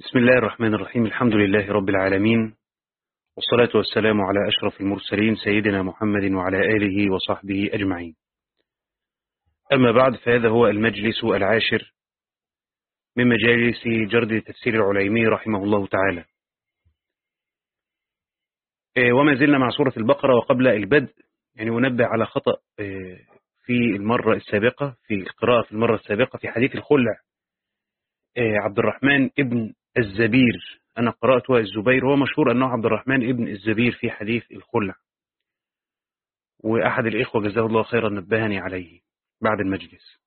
بسم الله الرحمن الرحيم الحمد لله رب العالمين والصلاة والسلام على أشرف المرسلين سيدنا محمد وعلى آله وصحبه أجمعين أما بعد فهذا هو المجلس العاشر من مجالس جرد تفسير العليمي رحمه الله تعالى وما زلنا مع سورة البقرة وقبل البدء يعني ونبه على خطأ في المرة السابقة في القراءة في المرة السابقة في حديث الخلع عبد الرحمن ابن الزبير. أنا قرأته الزبير هو مشهور أنه عبد الرحمن ابن الزبير في حديث الخلع. وأحد الإخوة جزاه الله خيرا نبهني عليه بعد المجلس.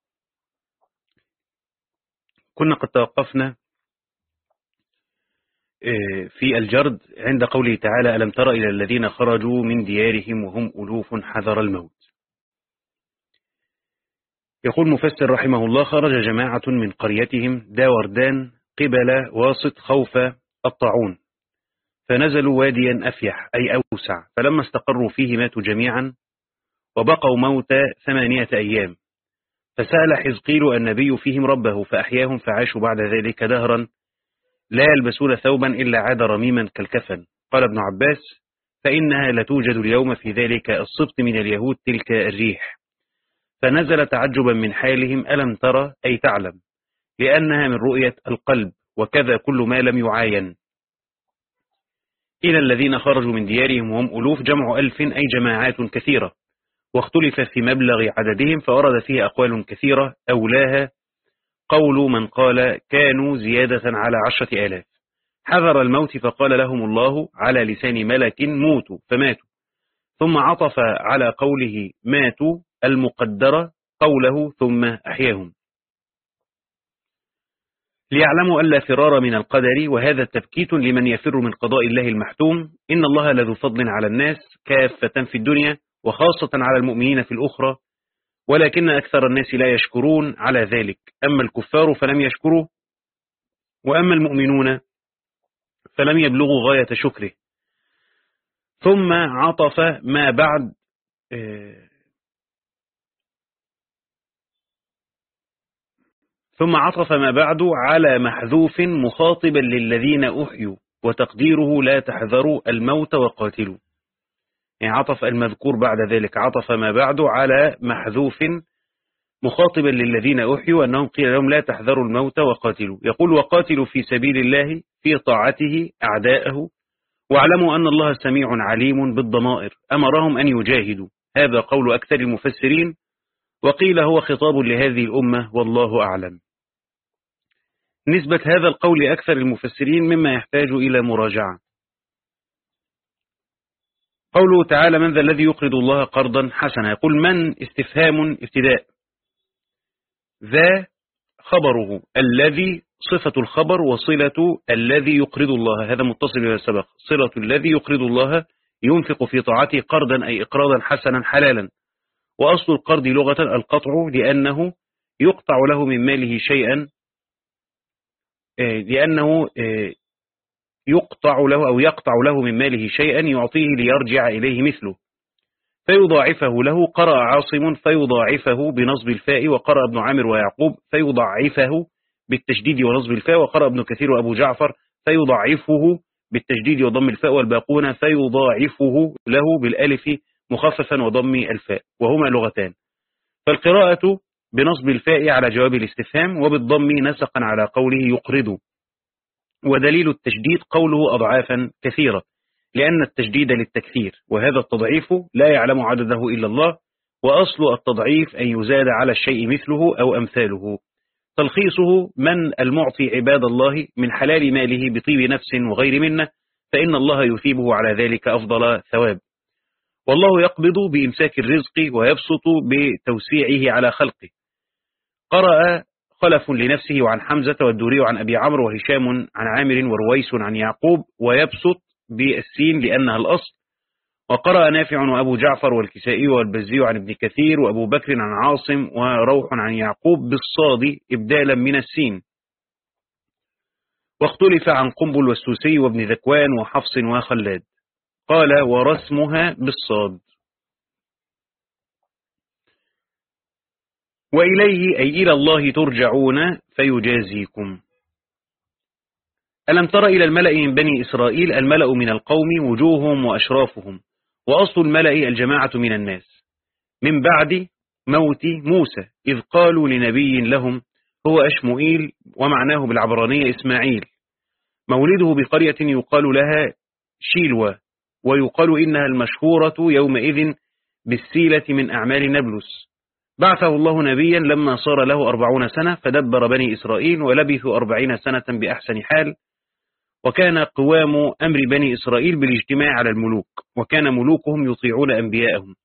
كنا قد توقفنا في الجرد عند قوله تعالى ألم تر إلى الذين خرجوا من ديارهم وهم ألوف حذر الموت؟ يقول مفسر رحمه الله خرج جماعة من قريتهم داوردان قبل واسط خوف الطاعون. فنزلوا واديا أفيح أي أوسع. فلما استقروا فيه ماتوا جميعا وبقوا موتى ثمانية أيام. فسأل حزقيل النبي فيهم ربه فأحياهم فعاشوا بعد ذلك دهرا لا يلبسون ثوبا إلا عاد رميما كالكفن. قال ابن عباس فإنها لتوجد اليوم في ذلك الصبت من اليهود تلك الريح. فنزل تعجبا من حالهم ألم ترى؟ أي تعلم. لأنها من رؤية القلب وكذا كل ما لم يعاين. إلى الذين خرجوا من ديارهم وهم ألوف جمع ألف أي جماعات كثيرة. واختلف في مبلغ عددهم فورد فيه أقوال كثيرة. أولاها قول من قال كانوا زيادة على عشرة آلاف حذر الموت فقال لهم الله على لسان ملك موتوا فماتوا ثم عطف على قوله ماتوا المقدرة قوله ثم أحياهم ليعلموا ألا فرار من القدر وهذا تبكيت لمن يفر من قضاء الله المحتوم. إن الله لذو فضل على الناس كافة في الدنيا وخاصة على المؤمنين في الأخرى. ولكن أكثر الناس لا يشكرون على ذلك. أما الكفار فلم يشكروا وأما المؤمنون فلم يبلغوا غاية شكره. ثم عطف ما بعد ثم عطف ما بعد على محذوف مخاطبا للذين أحيوا وتقديره لا تحذروا الموت وقاتلوا. يعني عطف المذكور بعد ذلك عطف ما بعد على محذوف مخاطبا للذين أحيوا أنهم قيل لهم لا تحذروا الموت وقاتلوا. يقول وقاتلوا في سبيل الله في طاعته أعداءه واعلموا أن الله سميع عليم بالضمائر أمرهم أن يجاهدوا. هذا قول أكثر المفسرين وقيل هو خطاب لهذه الأمة والله أعلم. نسبة هذا القول أكثر المفسرين مما يحتاج إلى مراجعة. قوله تعالى من ذا الذي يقرض الله قرضا حسنا يقول من؟ استفهام ابتداء. ذا خبره الذي صفة الخبر وصلة الذي يقرض الله. هذا متصل إلى السبق. صلة الذي يقرض الله ينفق في طاعته قرضا أي إقراضا حسنا حلالا. وأصل القرض لغة القطع لأنه يقطع له من ماله شيئا لأنه يقطع له أو يقطع له من ماله شيئا يعطيه ليرجع إليه مثله. فيضاعفه له قرأ عاصم فيضاعفه بنصب الفاء وقرأ ابن عامر ويعقوب فيضعفه بالتشديد ونصب الفاء وقرأ ابن كثير وأبو جعفر فيضعفه بالتشديد وضم الفاء والباقون فيضاعفه له بالألف مخففا وضم الفاء وهما لغتان. فالقراءة بنصب الفاء على جواب الاستفهام وبالضم نسقا على قوله يقرض. ودليل التشديد قوله أضعافا كثيرة لأن التشديد للتكثير وهذا التضعيف لا يعلم عدده إلا الله وأصل التضعيف أن يزاد على الشيء مثله أو أمثاله. تلخيصه من المعطي عباد الله من حلال ماله بطيب نفس وغير منة فإن الله يثيبه على ذلك أفضل ثواب. والله يقبض بإمساك الرزق ويبسط بتوسيعه على خلقه. قرأ خلف لنفسه وعن حمزة والدوري عن أبي عمرو وهشام عن عامر ورويس عن يعقوب ويبسط بالسين لأنها الأصل. وقرأ نافع وأبو جعفر والكسائي والبزي عن ابن كثير وأبو بكر عن عاصم وروح عن يعقوب بالصاد إبدالا من السين. واختلف عن قنبل والسوسي وابن ذكوان وحفص وخلاد. قال ورسمها بالصاد. وإليه أي إلى الله ترجعون فيجازيكم. ألم تر إلى الملأ من بني إسرائيل؟ الملأ من القوم وجوههم وأشرافهم. وأصل الملأ الجماعة من الناس. من بعد موت موسى إذ قالوا لنبي لهم هو أشمؤيل ومعناه بالعبرانية إسماعيل. مولده بقرية يقال لها شيلوى ويقال إنها المشهورة يومئذ بالسيلة من أعمال نبلس. بعثه الله نبيا لما صار له أربعون سنة فدبر بني إسرائيل ولبثوا أربعين سنة بأحسن حال. وكان قوام أمر بني إسرائيل بالاجتماع على الملوك وكان ملوكهم يطيعون أنبياءهم.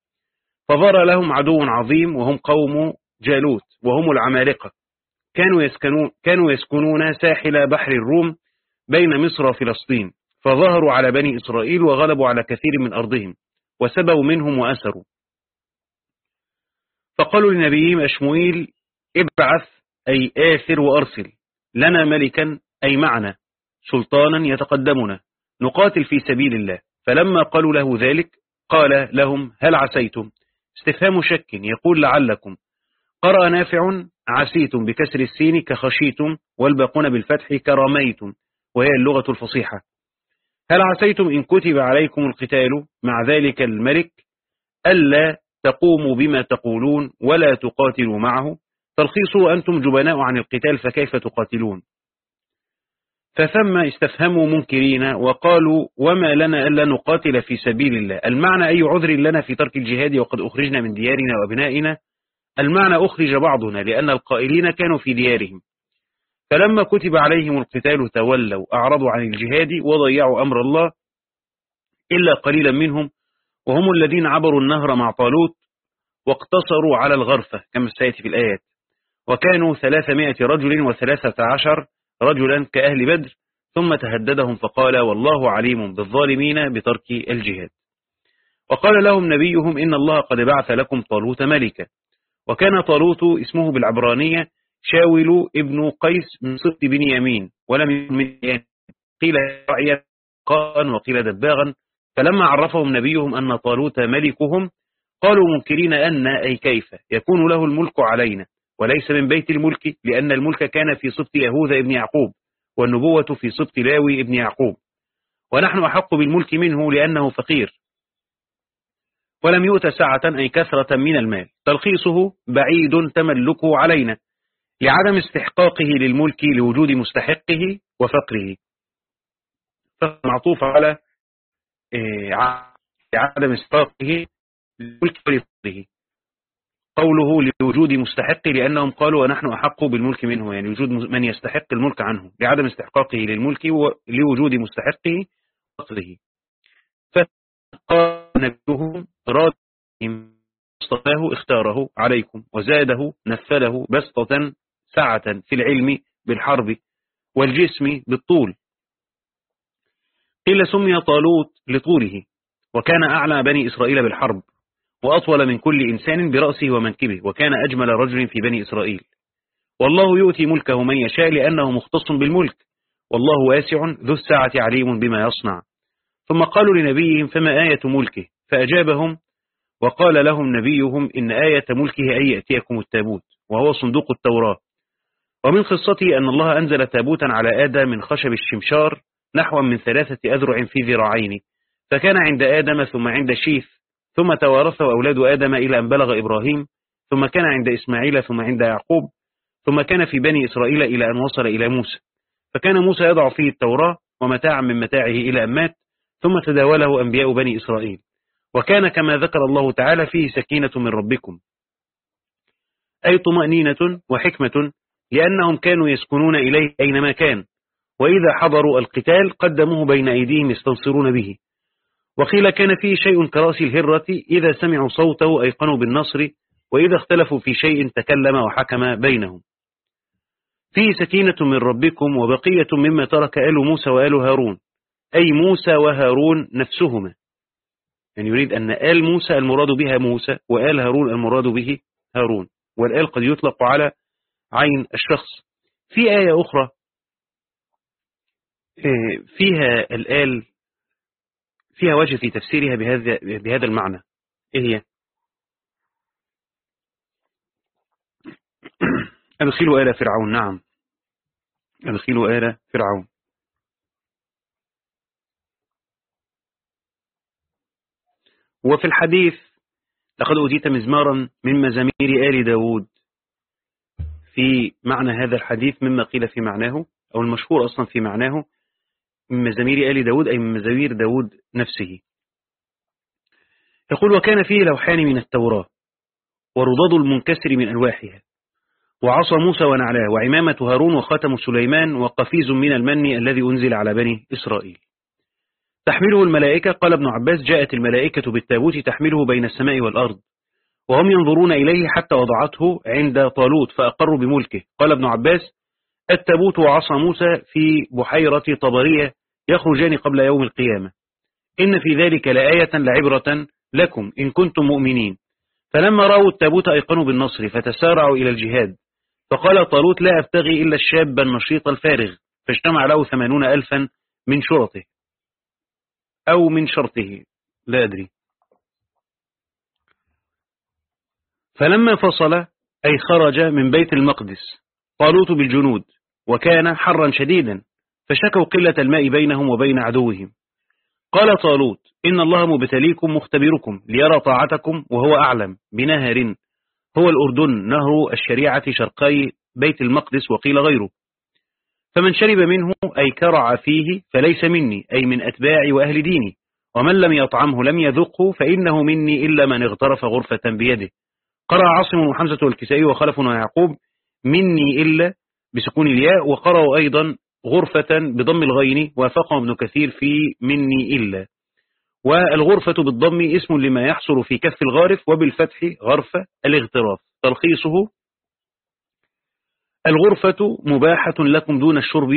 فظهر لهم عدو عظيم وهم قوم جالوت وهم العمالقة. كانوا يسكنون, كانوا يسكنون ساحل بحر الروم بين مصر وفلسطين فظهروا على بني إسرائيل وغلبوا على كثير من أرضهم وسبوا منهم وأسروا. فقالوا لنبيهم أشمويل ابعث أي آثر وأرسل لنا ملكا أي معنا سلطانا يتقدمنا نقاتل في سبيل الله. فلما قالوا له ذلك قال لهم هل عسيتم؟ استفهام شك يقول لعلكم. قرأ نافع عسيتم بكسر السين كخشيتم والباقون بالفتح كرميتم وهي اللغة الفصيحة. هل عسيتم إن كتب عليكم القتال مع ذلك الملك؟ ألا تقوموا بما تقولون ولا تقاتلوا معه. تلخيصوا أنتم جبناء عن القتال فكيف تقاتلون؟ فثم استفهموا منكرين وقالوا وما لنا ألا نقاتل في سبيل الله. المعنى أي عذر لنا في ترك الجهاد وقد أخرجنا من ديارنا وأبنائنا؟ المعنى أخرج بعضنا لأن القائلين كانوا في ديارهم. فلما كتب عليهم القتال تولوا أعرضوا عن الجهاد وضيعوا أمر الله إلا قليلا منهم وهم الذين عبروا النهر مع طالوت واقتصروا على الغرفة كما سيأتي في الآيات. وكانوا ثلاثمائة رجل وثلاثة عشر رجلا كأهل بدر ثم تهددهم فقال والله عليم بالظالمين بترك الجهاد. وقال لهم نبيهم إن الله قد بعث لكم طالوت ملكا. وكان طالوت اسمه بالعبرانية شاول ابن قيس من صفت بن يمين ولم يكن من قيل رعيا قاء وقيل دباغا. فلما عرفهم نبيهم أن طالوت ملكهم قالوا منكرين أن أي كيف؟ يكون له الملك علينا وليس من بيت الملك لأن الملك كان في صفت يهوذا ابن يعقوب والنبوة في صفت لاوي ابن يعقوب. ونحن أحق بالملك منه لأنه فقير. ولم يؤت سعة أي كثرة من المال. تلخيصه بعيد تملكه علينا لعدم استحقاقه للملك لوجود مستحقه وفقره. معطوف على عدم استحقاقه للملك ولفقره قوله لوجود مستحق لأنهم قالوا ونحن أحق بالملك منه يعني وجود من يستحق الملك عنه لعدم استحقاقه للملك ولوجود مستحقه وفقره فقال نبيهم راد اصطفاه اختاره عليكم وزاده نفله بسطة سعة في العلم بالحرب والجسم بالطول. قيل سمي طالوت لطوله وكان أعلى بني إسرائيل بالحرب وأطول من كل إنسان برأسه ومنكبه وكان أجمل رجل في بني إسرائيل. والله يؤتي ملكه من يشاء لأنه مختص بالملك والله واسع ذو الساعة عليم بما يصنع. ثم قالوا لنبيهم فما آية ملكه؟ فأجابهم وقال لهم نبيهم إن آية ملكه أن يأتيكم التابوت وهو صندوق التوراة. ومن قصته أن الله أنزل تابوتا على آدم من خشب الشمشار نحو من ثلاثة أذرع في ذراعين. فكان عند آدم ثم عند شيث ثم توارثه أولاد آدم إلى أن بلغ إبراهيم ثم كان عند إسماعيل ثم عند يعقوب ثم كان في بني إسرائيل إلى أن وصل إلى موسى. فكان موسى يضع فيه التوراة ومتاعا من متاعه إلى أن مات ثم تداوله أنبياء بني إسرائيل. وكان كما ذكر الله تعالى فيه سكينة من ربكم. أي طمأنينة وحكمة لأنهم كانوا يسكنون إليه أينما كان. وإذا حضروا القتال قدموه بين أيديهم يستنصرون به. وقيل كان فيه شيء كرأس الهرة إذا سمعوا صوته أيقنوا بالنصر وإذا اختلفوا في شيء تكلم وحكم بينهم. فيه سكينة من ربكم وبقية مما ترك آل موسى وآل هارون. أي موسى وهارون نفسهما. يعني يريد أن آل موسى المراد بها موسى وآل هارون المراد به هارون. والآل قد يطلق على عين الشخص. في آية أخرى إيه، فيها الآل فيها وجه في تفسيرها بهذا, بهذا المعنى. إيه هي؟ أدخلوا آل فرعون. نعم. أدخلوا آل فرعون. وفي الحديث لقد أوتيت مزمارا من مزامير آل داود. في معنى هذا الحديث مما قيل في معناه أو المشهور أصلا في معناه من مزامير آل داود أي من مزامير داود نفسه. يقول وكان فيه لوحان من التوراة ورضاد المنكسر من ألواحها وعصى موسى ونعلاه وعمامة هارون وخاتم سليمان وقفيز من المن الذي أنزل على بني إسرائيل. تحمله الملائكة؟ قال ابن عباس جاءت الملائكة بالتابوت تحمله بين السماء والأرض وهم ينظرون إليه حتى وضعته عند طالوت فأقروا بملكه. قال ابن عباس التابوت وعصى موسى في بحيرة طبرية يخرجان قبل يوم القيامة. إن في ذلك لآية لعبرة لكم إن كنتم مؤمنين. فلما رأوا التابوت أيقنوا بالنصر فتسارعوا إلى الجهاد. فقال طالوت لا أبتغي إلا الشاب النشيط الفارغ فاجتمع له ثمانون ألفا من شرطه. أو من شرطه لا أدري. فلما فصل أي خرج من بيت المقدس طالوت بالجنود. وكان حرا شديدا فشكوا قلة الماء بينهم وبين عدوهم. قال طالوت إن الله مبتليكم مختبركم ليرى طاعتكم وهو أعلم بنهر هو الأردن نهر الشريعة شرقي بيت المقدس وقيل غيره. فمن شرب منه أي كرع فيه فليس مني أي من أتباعي وأهل ديني. ومن لم يطعمه لم يذقه فإنه مني إلا من اغترف غرفة بيده. قرأ عاصم وحمزة والكسائي وخلف ويعقوب مني إلا بسكون الياء وقرأوا أيضا غرفة بضم الغين وافقهم ابن كثير في مني إلا. والغرفة بالضم اسم لما يحصل في كف الغارف وبالفتح غرفة الاغتراف. تلخيصه الغرفة مباحة لكم دون الشرب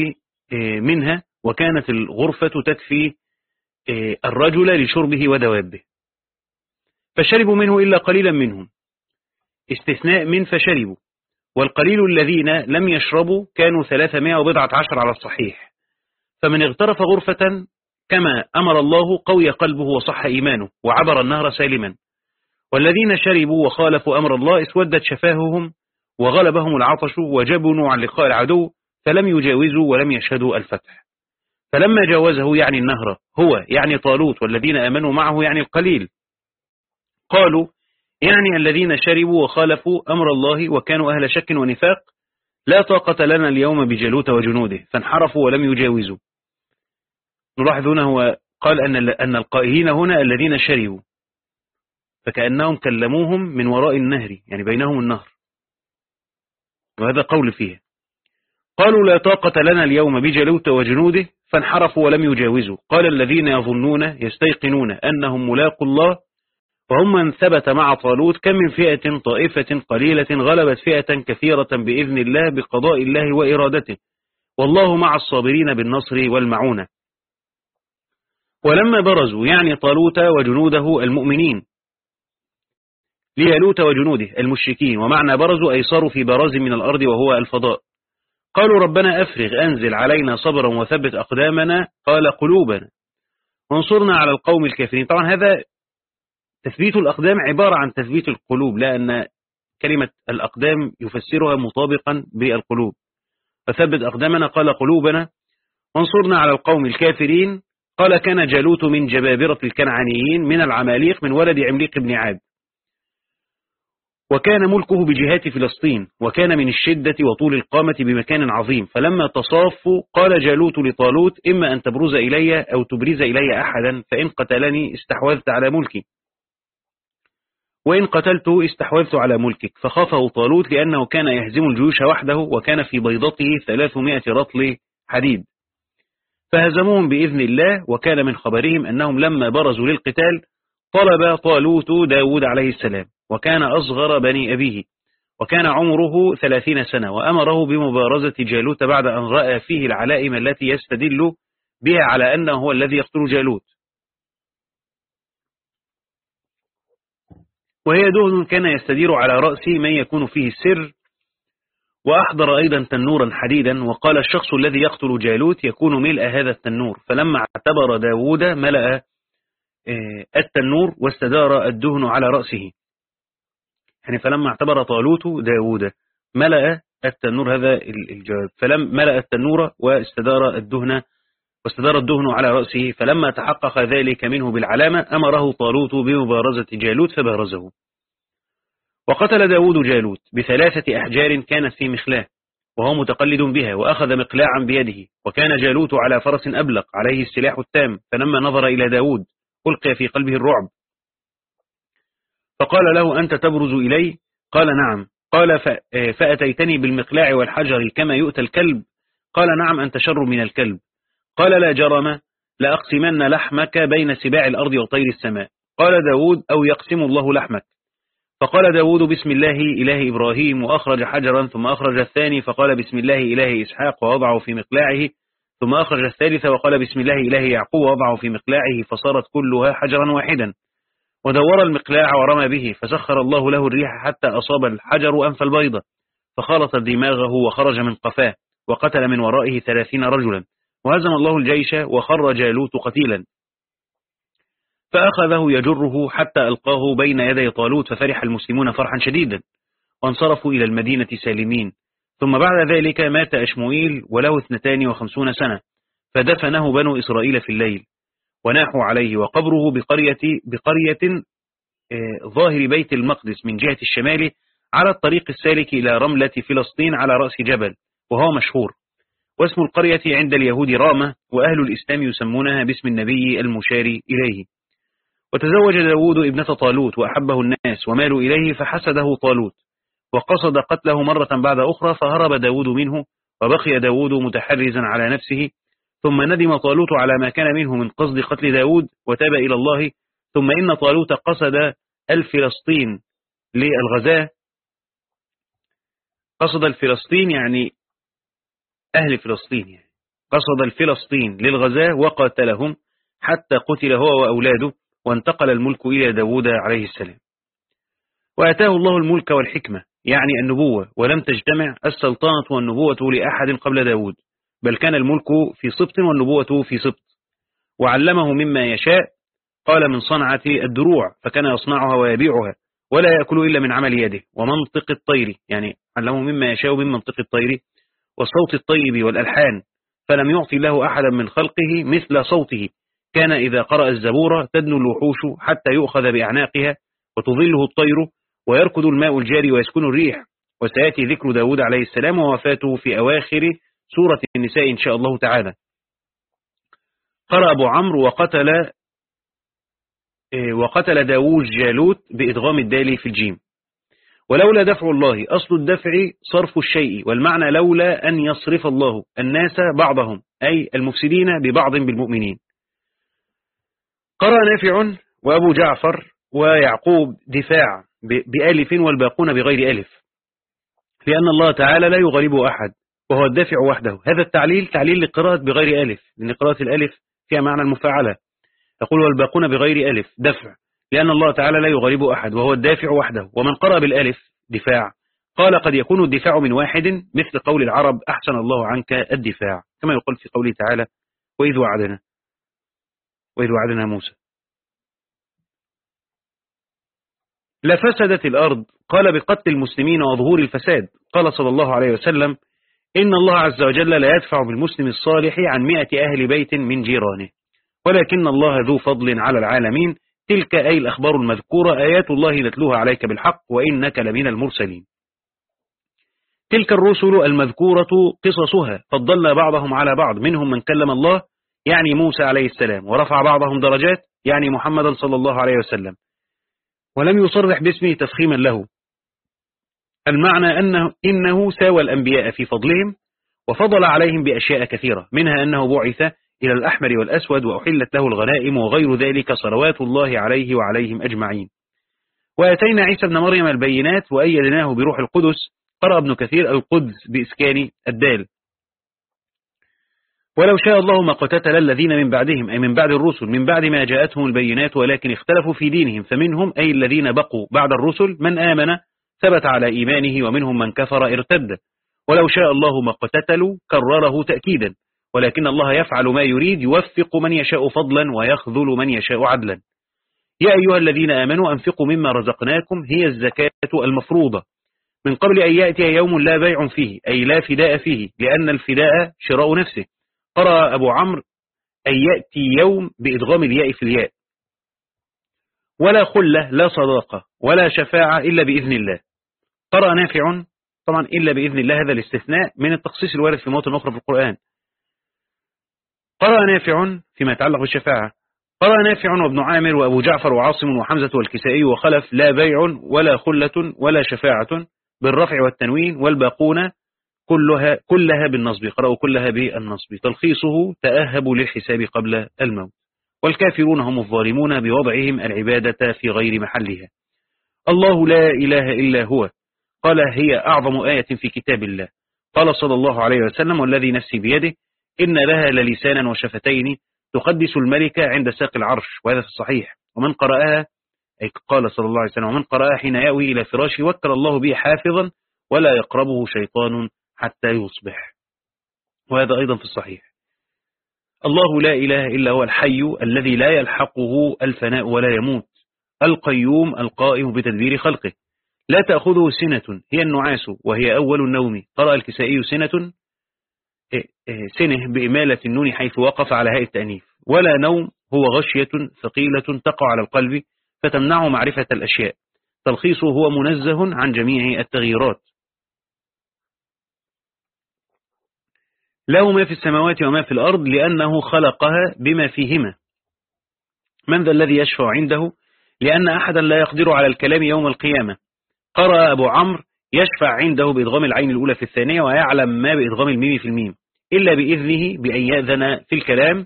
آه، منها وكانت الغرفة تكفي آه، الرجل لشربه ودوابه. فشربوا منه إلا قليلا منهم. استثناء من فشربوا. والقليل الذين لم يشربوا كانوا ثلاثمائة وبضعة عشر على الصحيح. فمن اغترف غرفة كما أمر الله قوي قلبه وصح إيمانه وعبر النهر سالما. والذين شربوا وخالفوا أمر الله اسودت شفاههم وغلبهم العطش وجبنوا عن لقاء العدو فلم يجاوزوا ولم يشهدوا الفتح. فلما جاوزه يعني النهر هو يعني طالوت والذين أمنوا معه يعني القليل قالوا يعني الذين شربوا وخالفوا أمر الله وكانوا أهل شك ونفاق لا طاقة لنا اليوم بجلوت وجنوده فانحرفوا ولم يجاوزوا. نلاحظ هنا هو قال أن أن القائلين هنا الذين شربوا. فكأنهم كلموهم من وراء النهر يعني بينهم النهر. وهذا قول فيه. قالوا لا طاقة لنا اليوم بجلوت وجنوده فانحرفوا ولم يجاوزوا. قال الذين يظنون يستيقنون أنهم ملاقوا الله وهم من ثبت مع طالوت كم من فئة طائفة قليلة غلبت فئة كثيرة بإذن الله بقضاء الله وإرادته. والله مع الصابرين بالنصر والمعونة. ولما برزوا يعني طالوت وجنوده المؤمنين. ليلوت وجنوده المشركين. ومعنى برزوا أي صاروا في براز من الأرض وهو الفضاء. قالوا ربنا أفرغ أنزل علينا صبرا وثبت أقدامنا. قال قلوبنا. وانصرنا على القوم الكافرين. طبعا هذا تثبيت الأقدام عبارة عن تثبيت القلوب لأن كلمة الأقدام يفسرها مطابقا بالقلوب. فثبت أقدامنا قال قلوبنا وانصرنا على القوم الكافرين. قال كان جالوت من جبابرة الكنعانيين من العماليق من ولد عمليق بن عاد. وكان ملكه بجهات فلسطين وكان من الشدة وطول القامة بمكان عظيم. فلما تصافوا قال جالوت لطالوت إما أن تبرز إلي أو تبرز إلي أحدا فإن قتلني استحوذت على ملكي. وإن قتلته استحوذت على ملكك. فخافه طالوت لأنه كان يهزم الجيوش وحده وكان في بيضته ثلاثمائة رطل حديد. فهزموهم بإذن الله وكان من خبرهم أنهم لما برزوا للقتال طلب طالوت داود عليه السلام وكان أصغر بني أبيه وكان عمره ثلاثين سنة وأمره بمبارزة جالوت بعد أن رأى فيه العلائم التي يستدل بها على أنه هو الذي يقتل جالوت. وهي دهن كان يستدير على رأسه من يكون فيه السر. وأحضر أيضا تنورا حديدا وقال الشخص الذي يقتل جالوت يكون ملء هذا التنور. فلما اعتبر داود ملأ آه، التنور واستدار الدهن على رأسه. يعني فلما اعتبر طالوت داود ملأ التنور هذا الجواب. فلم ملأ التنور واستدار الدهن واستدار الدهن على رأسه فلما تحقق ذلك منه بالعلامة أمره طالوت بمبارزة جالوت فبارزه. وقتل داود جالوت بثلاثة أحجار كانت في مخلاه وهو متقلد بها وأخذ مقلاعا بيده وكان جالوت على فرس أبلق عليه السلاح التام فلما نظر إلى داود ألقي في قلبه الرعب. فقال له أنت تبرز إلي؟ قال نعم. قال فأتيتني بالمقلاع والحجر كما يؤتى الكلب. قال نعم أنت شر من الكلب. قال لا جرم لأقسمن لحمك بين سباع الأرض وطير السماء. قال داود أو يقسم الله لحمك. فقال داود بسم الله إله إبراهيم وأخرج حجرا ثم أخرج الثاني فقال بسم الله إله إسحاق ووضعه في مقلاعه. ثم أخرج الثالث وقال بسم الله إله يعقوب ووضعه في مقلاعه فصارت كلها حجرا واحدا. ودور المقلاع ورمى به فسخر الله له الريح حتى أصاب الحجر أنف البيضة. فخلط دماغه وخرج من قفاه وقتل من ورائه ثلاثين رجلا. وهزم الله الجيش وخر جالوت قتيلا. فأخذه يجره حتى ألقاه بين يدي طالوت ففرح المسلمون فرحا شديدا. وانصرفوا إلى المدينة سالمين. ثم بعد ذلك مات أشموئيل وله اثنتان وخمسون سنة. فدفنه بنو إسرائيل في الليل. وناحوا عليه وقبره بقرية, بقرية آه، ظاهر بيت المقدس من جهة الشمال على الطريق السالك إلى رملة فلسطين على رأس جبل وهو مشهور. واسم القرية عند اليهود رامة وأهل الإسلام يسمونها باسم النبي المشار إليه. وتزوج داود ابنة طالوت وأحبه الناس ومالوا إليه فحسده طالوت. وقصد قتله مرة بعد أخرى فهرب داود منه وبقي داود متحرزا على نفسه. ثم ندم طالوت على ما كان منه من قصد قتل داود وتاب إلى الله. ثم إن طالوت قصد الفلسطين للغزاة. قصد الفلسطين يعني أهل فلسطين يعني. قصد الفلسطين للغزاة وقاتلهم حتى قتل هو وأولاده وانتقل الملك إلى داود عليه السلام. وأتاه الله الملك والحكمة يعني النبوة ولم تجتمع السلطنة والنبوة لأحد قبل داود بل كان الملك في سبط والنبوة في سبط. وعلمه مما يشاء قال من صنعة الدروع فكان يصنعها ويبيعها ولا يأكل إلا من عمل يده ومنطق الطير يعني علمه مما يشاء من منطق الطير والصوت الطيب والألحان فلم يعطي له أحدا من خلقه مثل صوته. كان إذا قرأ الزبور تدنو الوحوش حتى يؤخذ بأعناقها وتظله الطير ويركض الماء الجاري ويسكن الريح. وسيأتي ذكر داود عليه السلام ووفاته في أواخر سورة النساء إن شاء الله تعالى. قرأ أبو عمرو وقتل وقتل داوود جالوت بإدغام الدالي في الجيم. ولولا دفع الله أصل الدفع صرف الشيء والمعنى لولا أن يصرف الله الناس بعضهم أي المفسدين ببعض بالمؤمنين. قرأ نافع وأبو جعفر ويعقوب دفاع بألف والباقون بغير ألف. لأن الله تعالى لا يغلب أحد وهو الدافع وحده. هذا التعليل تعليل لقراءة بغير ألف لأن قراءة الألف فيها معنى المفاعلة. يقول والباقون بغير ألف دفع. لأن الله تعالى لا يغلب أحد وهو الدافع وحده ومن قرأ بالألف دفاع. قال قد يكون الدفاع من واحد مثل قول العرب أحسن الله عنك الدفاع كما يقول في قوله تعالى وإذ وعدنا وإذ وعدنا موسى. لفسدت الأرض قال بقتل المسلمين وظهور الفساد. قال صلى الله عليه وسلم إن الله عز وجل لا يدفع بالمسلم الصالح عن مئة أهل بيت من جيرانه ولكن الله ذو فضل على العالمين تلك أي الأخبار المذكورة آيات الله نتلوها عليك بالحق وإنك لمن المرسلين. تلك الرسل المذكورة قصصها فضلنا بعضهم على بعض منهم من كلم الله يعني موسى عليه السلام ورفع بعضهم درجات يعني محمدا صلى الله عليه وسلم. ولم يصرح باسمه تفخيما له. المعنى أنه إنه ساوى الأنبياء في فضلهم وفضل عليهم بأشياء كثيرة منها أنه بعث إلى الأحمر والأسود وأحلت له الغنائم وغير ذلك صلوات الله عليه وعليهم أجمعين. وأتينا عيسى بن مريم البينات وأيدناه بروح القدس قرأ ابن كثير القدس بإسكان الدال. ولو شاء الله ما قتتل الذين من بعدهم أي من بعد الرسل من بعد ما جاءتهم البينات ولكن اختلفوا في دينهم فمنهم أي الذين بقوا بعد الرسل من آمن ثبت على إيمانه ومنهم من كفر ارتد. ولو شاء الله ما قتتلوا كرره تأكيدا. ولكن الله يفعل ما يريد يوفق من يشاء فضلا ويخذل من يشاء عدلا. يا أيها الذين آمنوا أنفقوا مما رزقناكم هي الزكاة المفروضة. من قبل أن يأتي يوم لا بيع فيه أي لا فداء فيه لأن الفداء شراء نفسه. قرأ أبو عمرو أي يأتي يوم بإدغام الياء في الياء. ولا خلة لا صداقة ولا شفاعة إلا بإذن الله. قرأ نافع طبعا إلا بإذن الله هذا الاستثناء من التخصيص الوارد في موطن أخرى في القرآن. قرأ نافع فيما يتعلق بالشفاعة. قرأ نافع وابن عامر وأبو جعفر وعاصم وحمزة والكسائي وخلف لا بيع ولا خلة ولا شفاعة بالرفع والتنوين والباقون كلها, كلها بالنصب. قرأوا كلها بالنصب. تلخيصه تأهب للحساب قبل الموت. والكافرون هم الظالمون بوضعهم العبادة في غير محلها. الله لا إله إلا هو. قال هي أعظم آية في كتاب الله. قال صلى الله عليه وسلم والذي نفسي بيده إن لها للسانا وشفتين تقدس الملك عند ساق العرش وهذا في الصحيح. ومن قرأها أي قال صلى الله عليه وسلم ومن قرأها حين يأوي إلى فراشه وكر الله به حافظا ولا يقربه شيطان حتى يصبح. وهذا أيضا في الصحيح. الله لا إله إلا هو الحي الذي لا يلحقه الفناء ولا يموت. القيوم القائم بتدبير خلقه. لا تأخذه سنة هي النعاس وهي أول النوم. قرأ الكسائي سنة سنه بإمالة النون حيث وقف على هاء التأنيف ولا نوم هو غشية ثقيلة تقع على القلب فتمنعه معرفة الأشياء. تلخيصه هو منزه عن جميع التغييرات. له ما في السماوات وما في الأرض لأنه خلقها بما فيهما. من ذا الذي يشفع عنده؟ لأن أحدا لا يقدر على الكلام يوم القيامة. قرأ أبو عمرو يشفع عنده بإدغام العين الأولى في الثانية ويعلم ما بإدغام الميم في الميم إلا بإذنه بأن يأذن في الكلام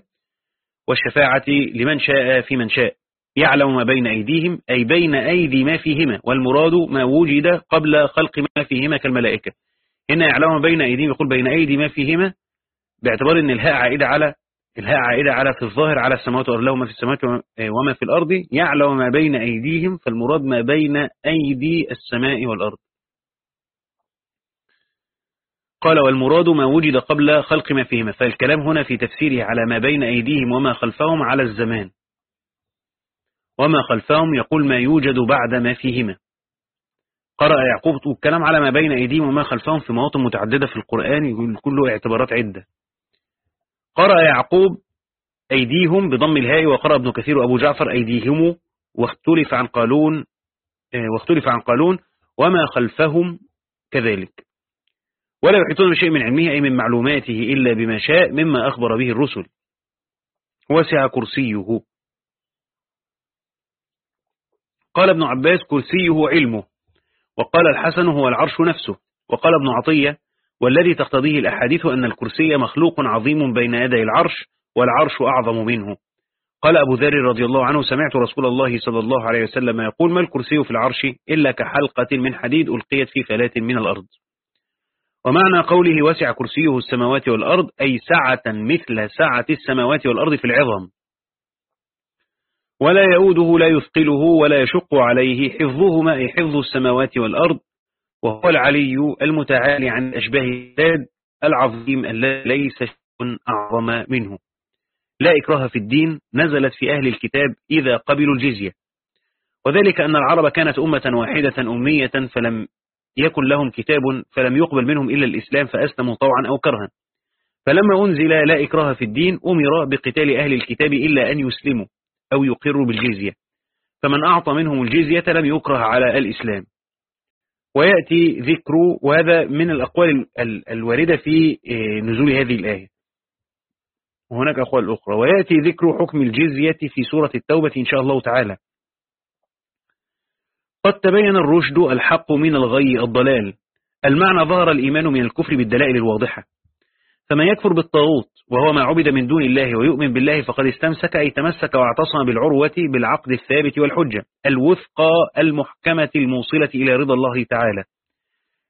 والشفاعة لمن شاء في من شاء يعلم ما بين أيديهم أي بين أيدي ما فيهما والمراد ما وجد قبل خلق ما فيهما كالملائكة هنا يعلم ما بين أيديهم يقول بين أيدي ما فيهما باعتبار أن الهاء عائدة على الهاء عائدة على في الظاهر على السماوات والأرض له ما في السماوات وما في الأرض يعلم ما بين أيديهم فالمراد ما بين أيدي السماء والأرض. قال والمراد ما وجد قبل خلق ما فيهما فالكلام هنا في تفسيره على ما بين أيديهم وما خلفهم على الزمان. وما خلفهم يقول ما يوجد بعد ما فيهما. قرأ يعقوب الكلام على ما بين أيديهم وما خلفهم في مواطن متعددة في القرآن يقول كله اعتبارات عدة. قرأ يعقوب أيديهم بضم الهاء وقرأ ابن كثير وأبو جعفر أيديهم واختلف عن قالون آه، واختلف عن قالون وما خلفهم كذلك. ولا يحيطون بشيء من علمه أي من معلوماته إلا بما شاء مما أخبر به الرسل. وسع كرسيه. قال ابن عباس كرسيه علمه. وقال الحسن هو العرش نفسه. وقال ابن عطية والذي تقتضيه الأحاديث أن الكرسي مخلوق عظيم بين يدي العرش والعرش أعظم منه. قال أبو ذر رضي الله عنه سمعت رسول الله صلى الله عليه وسلم يقول ما الكرسي في العرش إلا كحلقة من حديد ألقيت في فلاة من الأرض. ومعنى قوله وسع كرسيه السماوات والأرض أي سعة مثل سعة السماوات والأرض في العظم. ولا يؤوده لا يثقله ولا يشق عليه حفظهما أي حفظ السماوات والأرض وهو العلي المتعالي عن أشباه الزاد العظيم الذي ليس أعظم منه. لا إكراه في الدين نزلت في أهل الكتاب إذا قبلوا الجزية. وذلك أن العرب كانت أمة واحدة أمية فلم يكن لهم كتاب فلم يقبل منهم إلا الإسلام فأسلموا طوعا أو كرها. فلما أنزل لا إكراه في الدين أمر بقتال أهل الكتاب إلا أن يسلموا أو يقروا بالجزية. فمن أعطى منهم الجزية لم يكره على الإسلام. ويأتي ذكر وهذا من الأقوال الواردة في آه، نزول هذه الآية. وهناك أقوال أخرى. ويأتي ذكر حكم الجزية في سورة التوبة إن شاء الله تعالى. قد تبين الرشد الحق من الغي الضلال. المعنى ظهر الإيمان من الكفر بالدلائل الواضحة. فمن يكفر بالطاغوت وهو ما عبد من دون الله ويؤمن بالله فقد استمسك أي تمسك واعتصم بالعروة بالعقد الثابت والحجة الوثقى المحكمة الموصلة إلى رضا الله تعالى.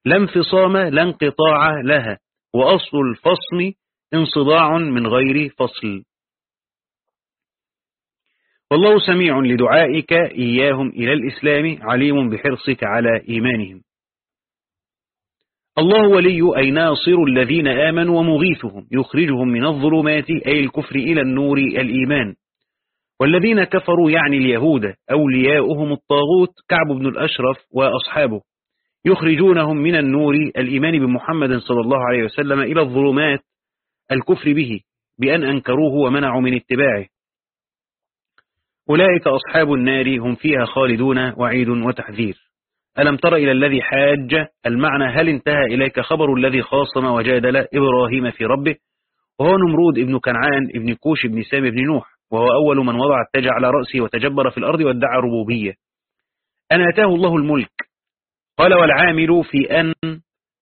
لا انفصام لا انقطاع لها. وأصل الفصل انصداع من غير فصل. والله سميع لدعائك إياهم إلى الإسلام عليم بحرصك على إيمانهم. الله ولي أي ناصر الذين آمنوا ومغيثهم يخرجهم من الظلمات أي الكفر إلى النور الإيمان. والذين كفروا يعني اليهود أولياؤهم الطاغوت كعب بن الأشرف وأصحابه. يخرجونهم من النور الإيمان بمحمد صلى الله عليه وسلم إلى الظلمات الكفر به بأن أنكروه ومنعوا من اتباعه. أولئك أصحاب النار هم فيها خالدون وعيد وتحذير. ألم تر إلى الذي حاج؟ المعنى هل انتهى إليك خبر الذي خاصم وجادل إبراهيم في ربه؟ وهو نمرود ابن كنعان ابن كوش ابن سام ابن نوح وهو أول من وضع التاج على رأسه وتجبر في الأرض وادعى ربوبية. أن أتاه الله الملك. قال والعامل في أن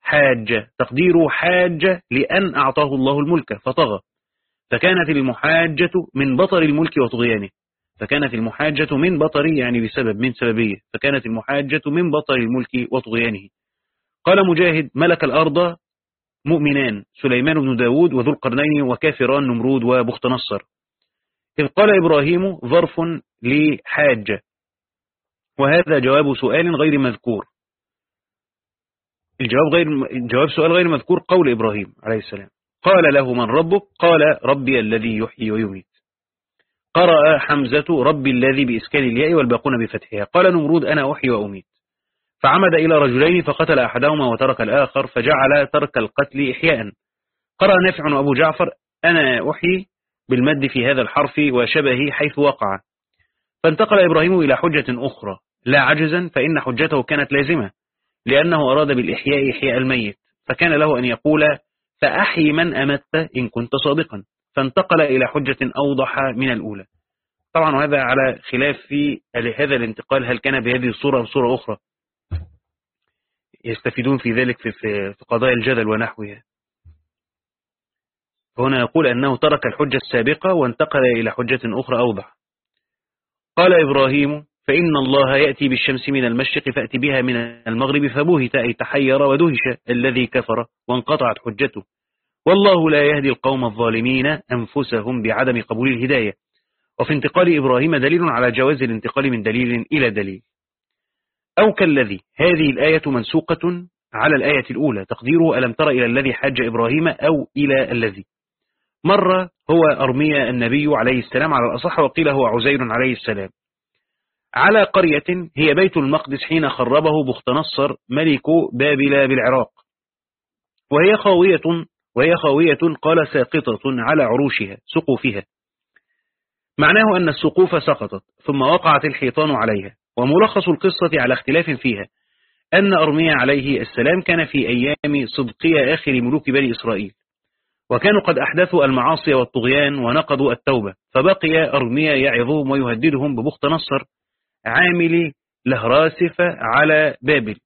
حاج. تقديره حاج لأن أعطاه الله الملك فطغى. فكانت المحاجة من بطر الملك وطغيانه. فكانت المحاجة من بطر يعني بسبب من سببية فكانت المحاجة من بطر الملك وطغيانه. قال مجاهد ملك الأرض مؤمنان سليمان بن داود وذو القرنين وكافران نمرود وبخت نصر. إذ قال إبراهيم ظرف لحاجة. وهذا جواب سؤال غير مذكور. الجواب غير جواب سؤال غير مذكور قول إبراهيم عليه السلام. قال له من ربك؟ قال ربي الذي يحيي ويميت. قرأ حمزة ربي الذي بإسكان الياء والباقون بفتحها. قال نمرود أنا أحيي وأميت. فعمد إلى رجلين فقتل أحدهما وترك الآخر فجعل ترك القتل إحياء. قرأ نافع وأبو جعفر أنا أحيي بالمد في هذا الحرف وشبهه حيث وقع. فانتقل إبراهيم إلى حجة أخرى. لا عجزا فإن حجته كانت لازمة لأنه أراد بالإحياء إحياء الميت. فكان له أن يقول فأحي من أمت إن كنت صادقا. فانتقل إلى حجة أوضح من الأولى. طبعا وهذا على خلاف في هذا الانتقال هل كان بهذه الصورة أو صورة أخرى؟ يستفيدون في ذلك في, في قضايا الجدل ونحوها. هنا يقول أنه ترك الحجة السابقة وانتقل إلى حجة أخرى أوضح. قال إبراهيم فإن الله يأتي بالشمس من المشرق فأتي بها من المغرب فبهت أي تحير ودهش الذي كفر وانقطعت حجته. والله لا يهدي القوم الظالمين أنفسهم بعدم قبول الهداية. وفي انتقال إبراهيم دليل على جواز الانتقال من دليل إلى دليل. أو كالذي هذه الآية منسوقة على الآية الأولى. تقديره ألم تر إلى الذي حج إبراهيم أو إلى الذي؟ مرة هو أرمية النبي عليه السلام على الأصح وقيل هو عزير عليه السلام. على قرية هي بيت المقدس حين خربه بختنصر ملك بابل بالعراق. وهي خاوية وهي خاوية قال ساقطة على عروشها سقوفها معناه أن السقوف سقطت ثم وقعت الحيطان عليها وملخص القصة على اختلاف فيها. أن أرميا عليه السلام كان في أيام صدقية آخر ملوك بني إسرائيل. وكانوا قد أحدثوا المعاصي والطغيان ونقضوا التوبة فبقي أرميا يعظهم ويهددهم ببخت نصر عامل لهراسف على بابل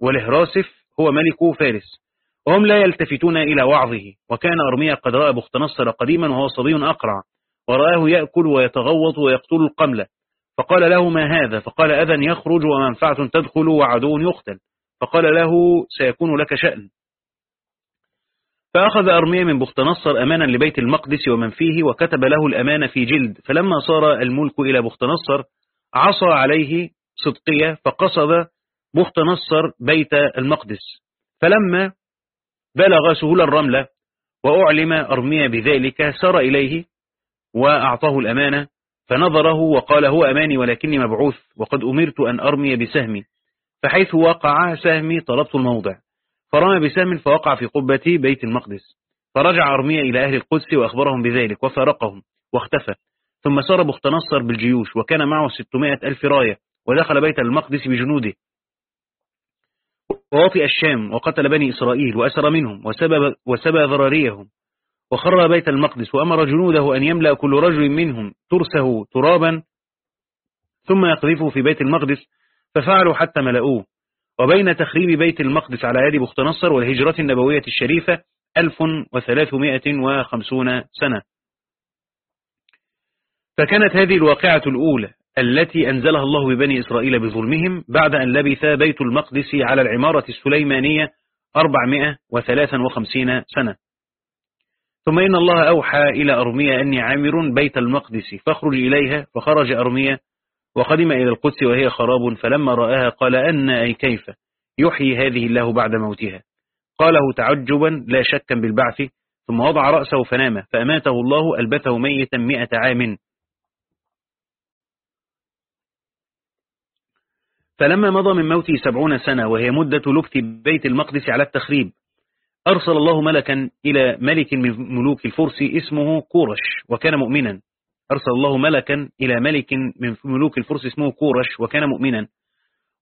ولهراسف هو ملك فارس. وهم لا يلتفتون إلى وعظه وكان أرميا قد رأى بخت نصر قديما وهو صبي أقرع ورآه يأكل ويتغوط ويقتل القملة فقال له ما هذا؟ فقال أذن يخرج ومنفعة تدخل وعدو يقتل. فقال له سيكون لك شأن. فأخذ أرميا من بخت نصر أمانا لبيت المقدس ومن فيه وكتب له الأمان في جلد. فلما صار الملك إلى بخت نصر عصى عليه صدقية فقصد بخت نصر بيت المقدس. فلما بلغ سهول الرملة وأعلم أرميا بذلك سار إليه وأعطاه الأمانة فنظره وقال هو أماني ولكني مبعوث وقد أمرت أن أرمي بسهمي فحيث وقع سهمي طلبت الموضع فرمى بسهم فوقع في قبة بيت المقدس فرجع أرميا إلى أهل القدس وأخبرهم بذلك وفارقهم واختفى ثم سار بختنصر بالجيوش وكان معه 600 ألف راية ودخل بيت المقدس بجنوده ووطئ الشام وقتل بني إسرائيل وأسر منهم وسبب, وسبى ذراريهم وخر بيت المقدس وأمر جنوده أن يملأ كل رجل منهم ترسه ترابا ثم يقذفه في بيت المقدس ففعلوا حتى ملأوه وبين تخريب بيت المقدس على يد بخت نصر والهجرة النبوية الشريفة 1350 سنة فكانت هذه الواقعة الأولى التي أنزلها الله ببني إسرائيل بظلمهم بعد أن لبث بيت المقدس على العمارة السليمانية 453 سنة. ثم إن الله أوحى إلى أرمية أني عامر بيت المقدس فاخرج إليها فخرج أرمية وقدم إلى القدس وهي خراب فلما رآها قال أن أي كيف؟ يحيي هذه الله بعد موتها. قاله تعجبا لا شكا بالبعث ثم وضع رأسه فنام فأماته الله ألبثه ميتا مئة عام. فلما مضى من موته سبعون سنة وهي مدة لبث بيت المقدس على التخريب أرسل الله ملكا إلى ملك من ملوك الفرس اسمه كورش وكان مؤمنا. أرسل الله ملكا إلى ملك من ملوك الفرس اسمه كورش وكان مؤمنا.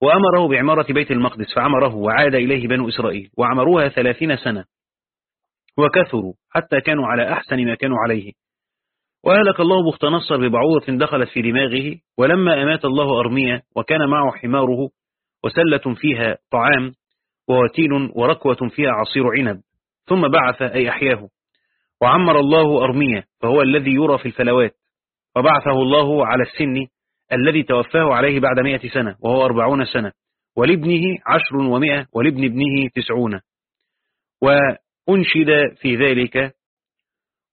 وأمره بعمارة بيت المقدس فعمره وعاد إليه بنو إسرائيل وعمروها ثلاثين سنة. وكثروا حتى كانوا على أحسن ما كانوا عليه. وأهلك الله بخت نصر ببعوضة دخلت في دماغه ولما أمات الله أرمية وكان معه حماره وسلة فيها طعام ووتين وركوة فيها عصير عنب ثم بعث أي أحياه وعمر الله أرمية فهو الذي يرى في الفلوات وبعثه الله على السن الذي توفاه عليه بعد مئة سنة وهو أربعون سنة ولابنه عشر ومئة ولابن ابنه تسعون وأنشد في ذلك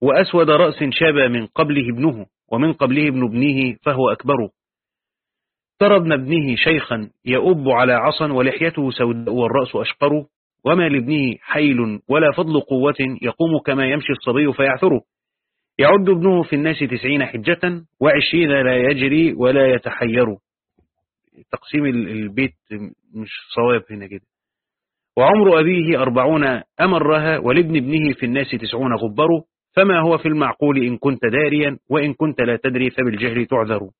وأسود رأس شاب من قبله ابنه ومن قبله ابن ابنه فهو أكبر. ترى ابن ابنه شيخا يؤب على عصا ولحيته سوداء والرأس أشقر. وما لابنه حيل ولا فضل قوة يقوم كما يمشي الصبي فيعثره. يعد ابنه في الناس تسعين حجة وعشرين لا يجري ولا يتحير. تقسيم البيت مش صواب هنا كده. وعمر أبيه أربعون أمرها ولابن ابنه في الناس تسعون غبر فما هو في المعقول إن كنت داريا وإن كنت لا تدري فبالجهل تعذر.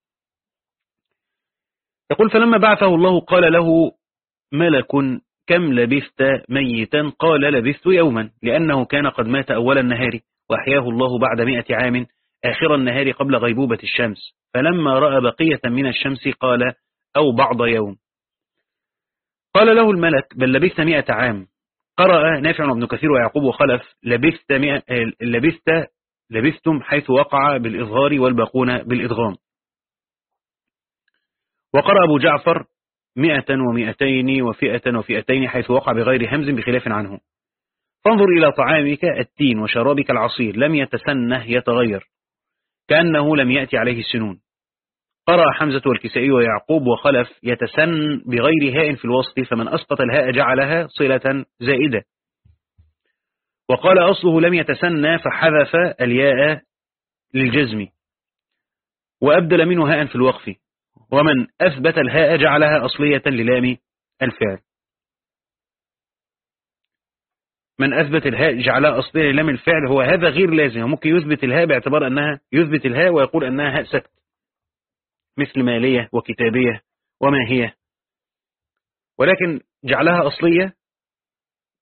يقول فلما بعثه الله قال له ملك كم لبثت ميتا؟ قال لبثت يوما لأنه كان قد مات أول النهار وأحياه الله بعد مئة عام آخر النهار قبل غيبوبة الشمس. فلما رأى بقية من الشمس قال أو بعض يوم. قال له الملك بل لبثت مئة عام. قرأ نافع وابن كثير ويعقوب وخلف لبثت, لبثت لبثتم حيث وقع بالإظهار والباقون بالإدغام. وقرأ أبو جعفر مئة ومئتين وفئة وفئتين حيث وقع بغير همز بخلاف عنه. فانظر إلى طعامك التين وشرابك العصير لم يتسنه يتغير كأنه لم يأتي عليه السنون. قرأ حمزة والكسائي ويعقوب وخلف يتسن بغير هاء في الوسط فمن أسقط الهاء جعلها صلة زائدة. وقال أصله لم يتسنى فحذف الياء للجزم. وأبدل منه هاء في الوقف. ومن أثبت الهاء جعلها أصلية للام الفعل. من أثبت الهاء جعلها أصلية للام الفعل هو هذا غير لازم. ممكن يثبت الهاء باعتبار أنها يثبت الهاء ويقول أنها هاء سكت. مثل مالية وكتابية وما هي. ولكن جعلها أصلية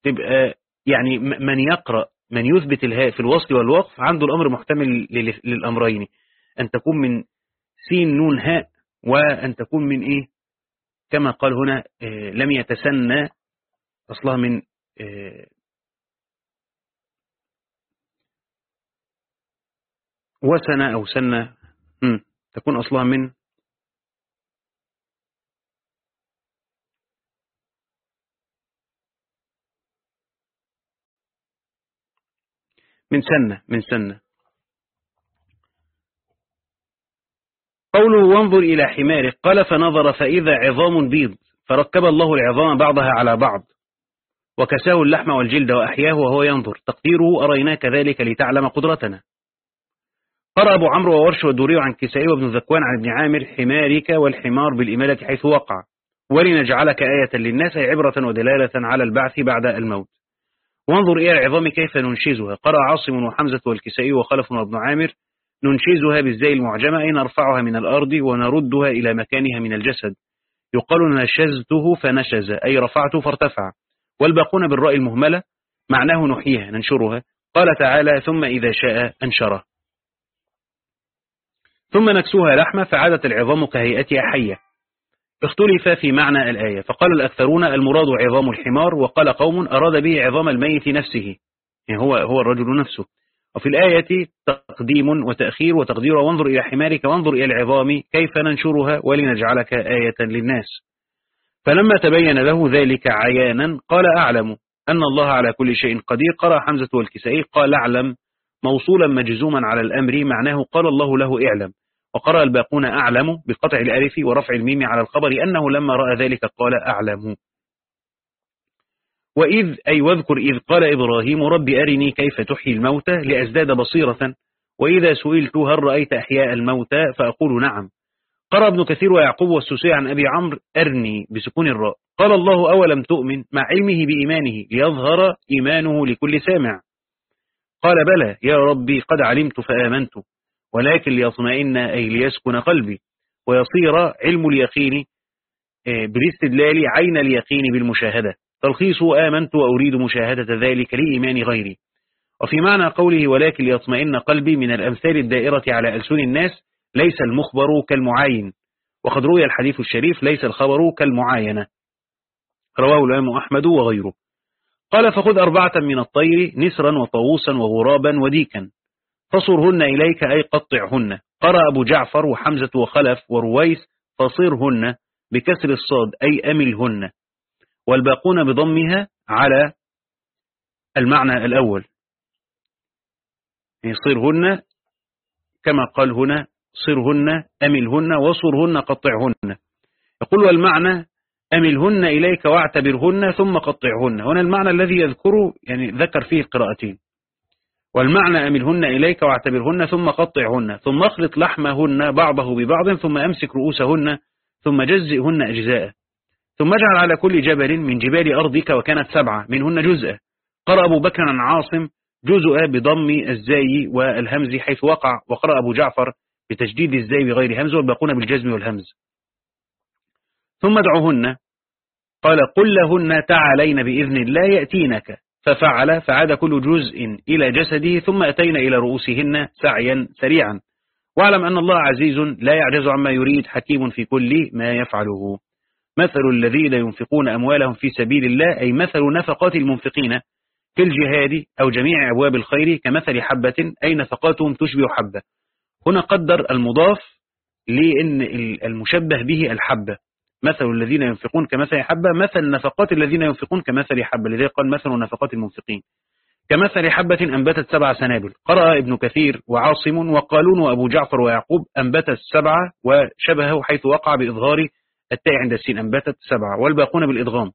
تبقى يعني من يقرأ من يثبت الهاء في الوصل والوقف عنده الأمر محتمل للأمرين. أن تكون من سين نون هاء وأن تكون من إيه؟ كما قال هنا آه، لم يتسنى أصلها من آه، وسنة أو سنة تكون أصلها من من سنة من سنة. قوله وانظر إلى حمارك قال فنظر فإذا عظام بيض فركب الله العظام بعضها على بعض وكساه اللحم والجلد وأحياه وهو ينظر. تقديره أريناك ذلك لتعلم قدرتنا. قرأ أبو عمرو وورش والدوري عن كسائي وابن ذكوان عن ابن عامر حمارك والحمار بالإمالة حيث وقع. ولنجعلك آية للناس عبرة ودلالة على البعث بعد الموت. وانظر إلى العظام كيف ننشزها. قرأ عاصم وحمزة والكسائي وخلف وابن عامر ننشزها بالزي المعجمة أي نرفعها من الأرض ونردها إلى مكانها من الجسد. يقال نشزته فنشز أي رفعته فارتفع. والباقون بالرأي المهملة معناه نحييها ننشرها. قال تعالى ثم إذا شاء أنشره. ثم نكسوها لحمة فعادت العظام كهيئتها حية. اختلف في معنى الآية. فقال الأكثرون المراد عظام الحمار وقال قوم أراد به عظام الميت نفسه. يعني هو هو الرجل نفسه. وفي الآية تقديم وتأخير وتقدير وانظر إلى حمارك وانظر إلى العظام كيف ننشرها ولنجعلك آية للناس. فلما تبين له ذلك عيانا قال أعلم أن الله على كل شيء قدير. قرأ حمزة والكسائي قال أعلم موصولا مجزوما على الأمر معناه قال الله له اعلم. وقرأ الباقون أعلم بقطع الألف ورفع الميم على الخبر أنه لما رأى ذلك قال أعلم. وإذ أي واذكر إذ قال إبراهيم رب أرني كيف تحيي الموتى لأزداد بصيرة وإذا سئلت هل رأيت أحياء الموتى فأقول نعم. قرأ ابن كثير ويعقوب والسوسي عن أبي عمرو أرني بسكون الراء. قال الله أولم تؤمن مع علمه بإيمانه ليظهر إيمانه لكل سامع. قال بلى يا ربي قد علمت فآمنت. ولكن ليطمئن أي ليسكن قلبي. ويصير علم اليقين آه، بالاستدلال عين اليقين بالمشاهدة. تلخيص آمنت وأريد مشاهدة ذلك لإيمان غيري. وفي معنى قوله ولكن ليطمئن قلبي من الأمثال الدائرة على ألسن الناس ليس المخبر كالمعاين. وقد روي الحديث الشريف ليس الخبر كالمعاينة. رواه الإمام أحمد وغيره. قال فخذ أربعة من الطير نسرا وطاووسا وغرابا وديكا. فصرهن إليك أي قطعهن. قرأ أبو جعفر وحمزة وخلف ورويس فصرهن بكسر الصاد أي أملهن. والباقون بضمها على المعنى الأول. يعني صرهن كما قال هنا صرهن أملهن وصرهن قطعهن. يقول والمعنى أملهن إليك واعتبرهن ثم قطعهن. هنا المعنى الذي يذكره يعني ذكر فيه القراءتين والمعنى أملهن إليك واعتبرهن ثم قطعهن ثم اخلط لحمهن بعضه ببعض ثم أمسك رؤوسهن ثم جزئهن أجزاء. ثم اجعل على كل جبل من جبال أرضك وكانت سبعة منهن جزء. قرأ أبو بكر عن عاصم جزء بضم الزاي والهمز حيث وقع وقرأ أبو جعفر بتجديد الزاي بغير همز والباقون بالجزم والهمز. ثم ادعوهن قال قل لهن تعالين بإذن الله يأتينك. ففعل فعاد كل جزء إلى جسده ثم أتينا إلى رؤوسهن سعيا سريعا. واعلم أن الله عزيز لا يعجز عما يريد حكيم في كل ما يفعله. مثل الذين ينفقون أموالهم في سبيل الله أي مثل نفقات المنفقين في الجهاد أو جميع أبواب الخير كمثل حبة أي نفقاتهم تشبه حبة. هنا قدر المضاف لأن المشبه به الحبة. مثل الذين ينفقون كمثل حبة مثل نفقات الذين ينفقون كمثل حبة. لذلك قال مثل نفقات المنفقين. كمثل حبة أنبتت سبع سنابل. قرأ ابن كثير وعاصم وقالون وأبو جعفر ويعقوب أنبتت سبعة وشبهه حيث وقع بإظهار التاء عند السين. أنبتت سبعة والباقون بالإدغام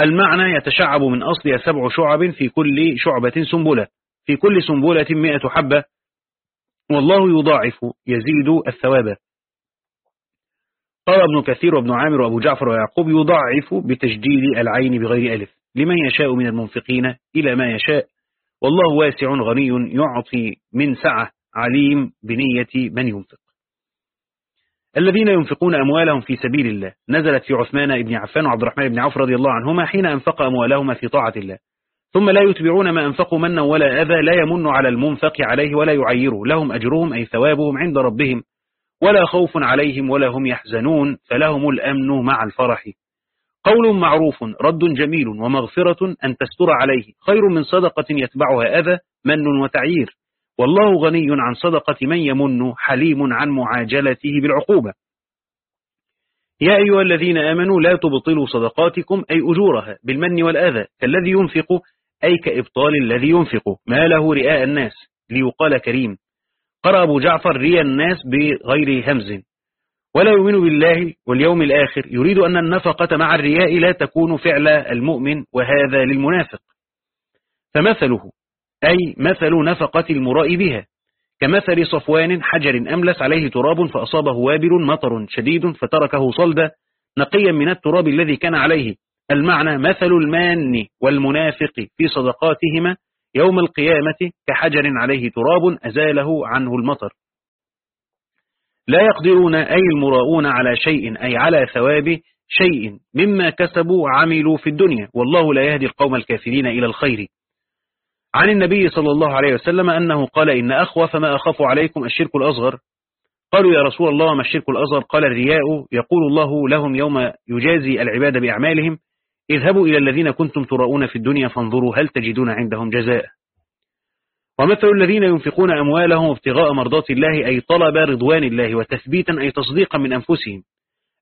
المعنى يتشعب من أصل سبع شعب في كل شعبة سنبلة. في كل سنبلة مئة حبة. والله يضاعف يزيد الثواب. قال ابن كثير وابن عامر وابو جعفر ويعقوب يضاعف بتجديد العين بغير ألف لمن يشاء من المنفقين إلى ما يشاء. والله واسع غني يعطي من سعة عليم بنية من ينفق. الذين ينفقون أموالهم في سبيل الله. نزلت في عثمان بن عفان وعبد الرحمن بن عوف رضي الله عنهما حين أنفق أموالهما في طاعة الله. ثم لا يتبعون ما أنفقوا منا ولا أذى لا يمن على المنفق عليه ولا يعيره لهم أجرهم أي ثوابهم عند ربهم. ولا خوف عليهم ولا هم يحزنون فلهم الأمن مع الفرح. قول معروف رد جميل ومغفرة أن تستر عليه. خير من صدقة يتبعها أذى من وتعيير. والله غني عن صدقة من يمن حليم عن معاجلته بالعقوبة. يا أيها الذين آمنوا لا تبطلوا صدقاتكم أي أجورها بالمن والأذى. كالذي ينفق أي كإبطال الذي ينفق. ما له رئاء الناس. ليقال كريم. قرأ أبو جعفر ريا الناس بغير همز. ولا يؤمن بالله واليوم الآخر. يريد أن النفقة مع الرياء لا تكون فعل المؤمن وهذا للمنافق. فمثله أي مثل نفقة المراء بها. كمثل صفوان حجر أملس عليه تراب فأصابه وابل مطر شديد فتركه صلدا نقيا من التراب الذي كان عليه. المعنى مثل المان والمنافق في صدقاتهما. يوم القيامة كحجر عليه تراب أزاله عنه المطر. لا يقدرون أي المراؤون على شيء أي على ثواب شيء مما كسبوا عملوا في الدنيا. والله لا يهدي القوم الكافرين إلى الخير. عن النبي صلى الله عليه وسلم أنه قال إن أخوف ما أخاف عليكم الشرك الأصغر. قالوا يا رسول الله ما الشرك الأصغر؟ قال الرياء يقول الله لهم يوم يجازي العباد بأعمالهم. اذهبوا إلى الذين كنتم تراؤون في الدنيا فانظروا هل تجدون عندهم جزاء. ومثل الذين ينفقون أموالهم ابتغاء مرضات الله أي طلب رضوان الله وتثبيتا أي تصديقا من أنفسهم.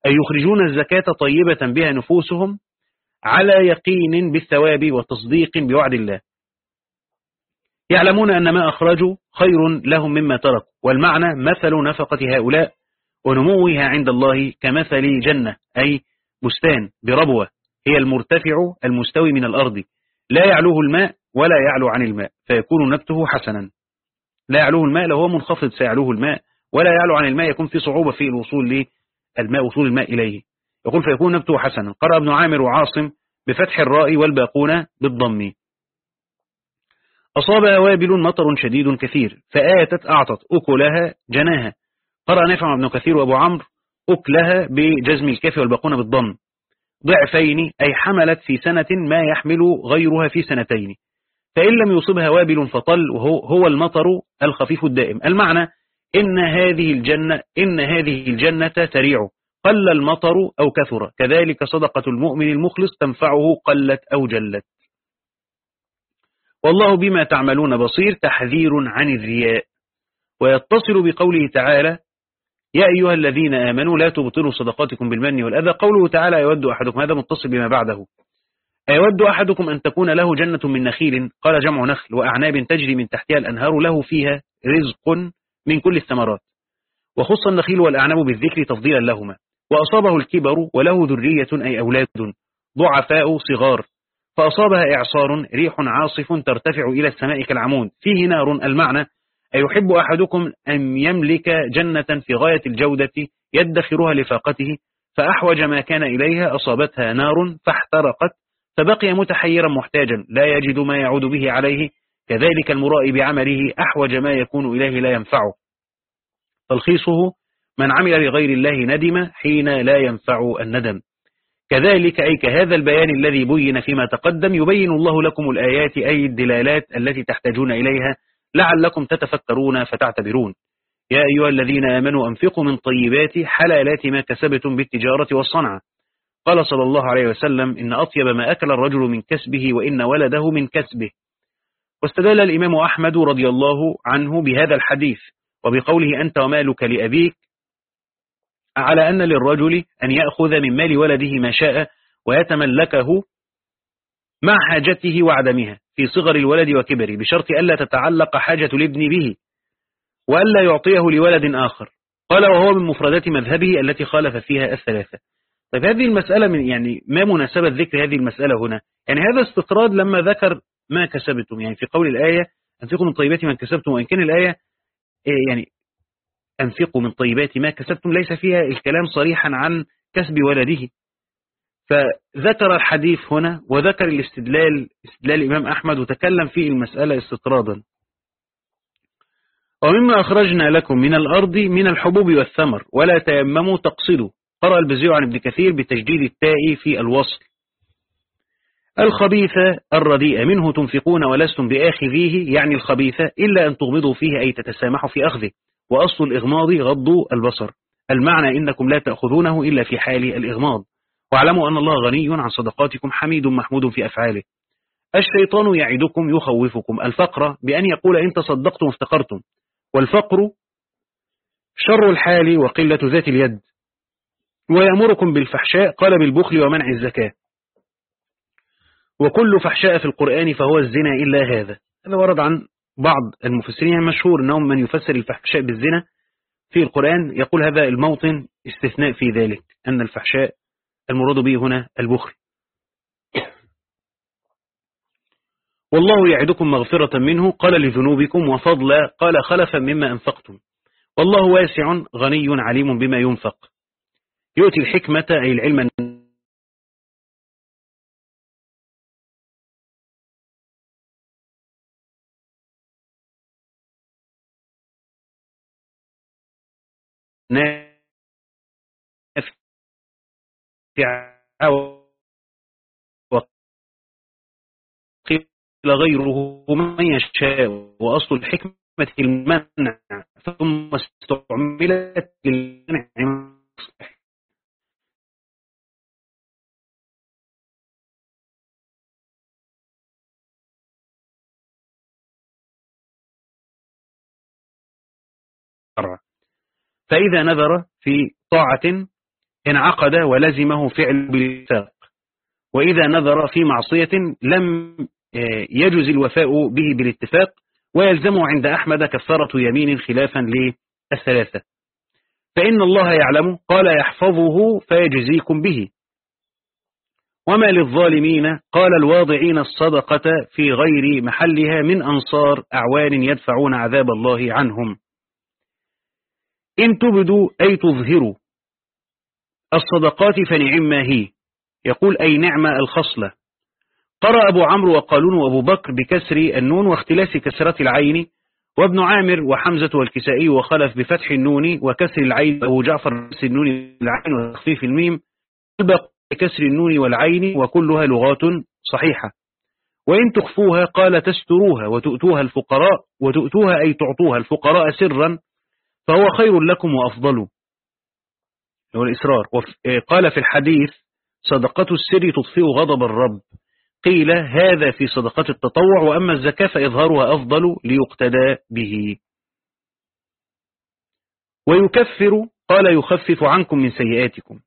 أي يخرجون الزكاة طيبة بها نفوسهم على يقين بالثواب وتصديق بوعد الله. يعلمون أن ما أخرجوا خير لهم مما تركوا. والمعنى مثل نفقة هؤلاء ونموها عند الله كمثل جنة أي بستان بربوة. هي المرتفع المستوي من الأرض. لا يعلوه الماء ولا يعلو عن الماء فيكون نبته حسنا. لا يعلوه الماء لو هو منخفض سيعلوه الماء ولا يعلو عن الماء يكون في صعوبة في الوصول للماء وصول الماء إليه. يقول فيكون نبته حسنا. قرأ ابن عامر وعاصم بفتح الراء والباقون بالضم. أصاب وابل مطر شديد كثير فآتت أعطت أكلها جناها. قرأ نافع ابن كثير وأبو عمرو أكلها بجزم الكاف والباقون بالضم. ضعفين أي حملت في سنة ما يحمل غيرها في سنتين. فإن لم يصبها وابل فطل وهو هو المطر الخفيف الدائم. المعنى إن هذه الجنة إن هذه الجنة تريع. قل المطر أو كثر. كذلك صدقة المؤمن المخلص تنفعه قلت أو جلت. والله بما تعملون بصير تحذير عن الرياء. ويتصل بقوله تعالى يا أيها الذين آمنوا لا تبطلوا صدقاتكم بالمن والأذى. قوله تعالى يود أحدكم هذا متصل بما بعده. أيود أحدكم أن تكون له جنة من نخيل؟ قال جمع نخل وأعناب تجري من تحتها الأنهار له فيها رزق من كل الثمرات. وخص النخيل والأعناب بالذكر تفضيلا لهما. وأصابه الكبر وله ذرية أي أولاد ضعفاء صغار. فأصابها إعصار ريح عاصف ترتفع إلى السماء كالعمود. فيه نار المعنى أيحب أحدكم أن يملك جنة في غاية الجودة يدخرها لفاقته؟ فأحوج ما كان إليها أصابتها نار فاحترقت فبقي متحيرا محتاجا لا يجد ما يعود به عليه. كذلك المرائي بعمله أحوج ما يكون إليه لا ينفعه. تلخيصه من عمل لغير الله ندم حين لا ينفع الندم. كذلك أي كهذا البيان الذي بين فيما تقدم يبين الله لكم الآيات أي الدلالات التي تحتاجون إليها. لعلكم تتفكرون فتعتبرون. يا أيها الذين آمنوا أنفقوا من طيبات حلالات ما كسبتم بالتجارة والصنعة. قال صلى الله عليه وسلم إن أطيب ما أكل الرجل من كسبه وإن ولده من كسبه. واستدل الإمام أحمد رضي الله عنه بهذا الحديث وبقوله أنت ومالك لأبيك على أن للرجل أن يأخذ من مال ولده ما شاء ويتملكه مع حاجته وعدمها في صغر الولد وكبره بشرط ألا تتعلق حاجة الابن به وألا يعطيه لولد آخر. قال وهو من مفردات مذهبه التي خالف فيها الثلاثة. طيب هذه المسألة من يعني ما مناسبة ذكر هذه المسألة هنا؟ يعني هذا استطراد لما ذكر ما كسبتم. يعني في قول الآية أنفقوا من طيبات ما كسبتم وإن كان الآية إيه يعني أنفقوا من طيبات ما كسبتم ليس فيها الكلام صريحا عن كسب ولده. فذكر الحديث هنا وذكر الاستدلال استدلال الإمام أحمد وتكلم في المسألة استطرادا. ومما أخرجنا لكم من الأرض من الحبوب والثمر ولا تيمموا تقصدوا. قرأ البزيع عن ابن كثير بتجديد التاء في الوصل. الخبيثة الرديئة منه تنفقون ولستم بآخذيه يعني الخبيثة إلا أن تغمضوا فيه أي تتسامحوا في أخذه. وأصل الإغماض غض البصر. المعنى إنكم لا تأخذونه إلا في حال الإغماض. واعلموا أن الله غني عن صدقاتكم حميد محمود في أفعاله. الشيطان يعدكم يخوفكم. الفقر بأن يقول إن تصدقتم افتقرتم. والفقر شر الحال وقلة ذات اليد. ويأمركم بالفحشاء قال بالبخل ومنع الزكاة. وكل فحشاء في القرآن فهو الزنا إلا هذا. هذا ورد عن بعض المفسرين المشهور أنهم من يفسر الفحشاء بالزنا في القرآن. يقول هذا الموطن استثناء في ذلك أن الفحشاء المراد به هنا البخل. والله يعدكم مغفرة منه قال لذنوبكم وفضلا قال خلفا مما أنفقتم. والله واسع غني عليم بما ينفق. يؤتي الحكمة أي العلم وقيل غيره من يشاء وأصل الحكمة المنع ثم استعملت للمنع فإذا نذر في طاعة انعقد ولزمه فعل بالاتفاق. وإذا نذر في معصية لم آه، يجز الوفاء به بالاتفاق ويلزمه عند أحمد كفارة يمين خلافا للثلاثة. فإن الله يعلم قال يحفظه فيجزيكم به. وما للظالمين قال الواضعين الصدقة في غير محلها من أنصار أعوان يدفعون عذاب الله عنهم. إن تبدوا أي تظهروا. الصدقات فنعم ما هي. يقول أي نعمة الخصلة قرأ أبو عمرو وقالون وأبو بكر بكسر النون واختلاس كسرة العين وابن عامر وحمزة والكسائي وخلف بفتح النون وكسر العين أبو جعفر بكسر النون العين وتخفيف الميم بكسر النون والعين وكلها لغات صحيحة. وإن تخفوها قال تستروها وتؤتوها الفقراء وتؤتوها أي تعطوها الفقراء سرا فهو خير لكم وأفضل. هو الإسرار قال في الحديث صدقة السر تطفئ غضب الرب. قيل هذا في صدقة التطوع وأما الزكاة فإظهارها أفضل ليقتدى به. ويكفر قال يخفف عنكم من سيئاتكم.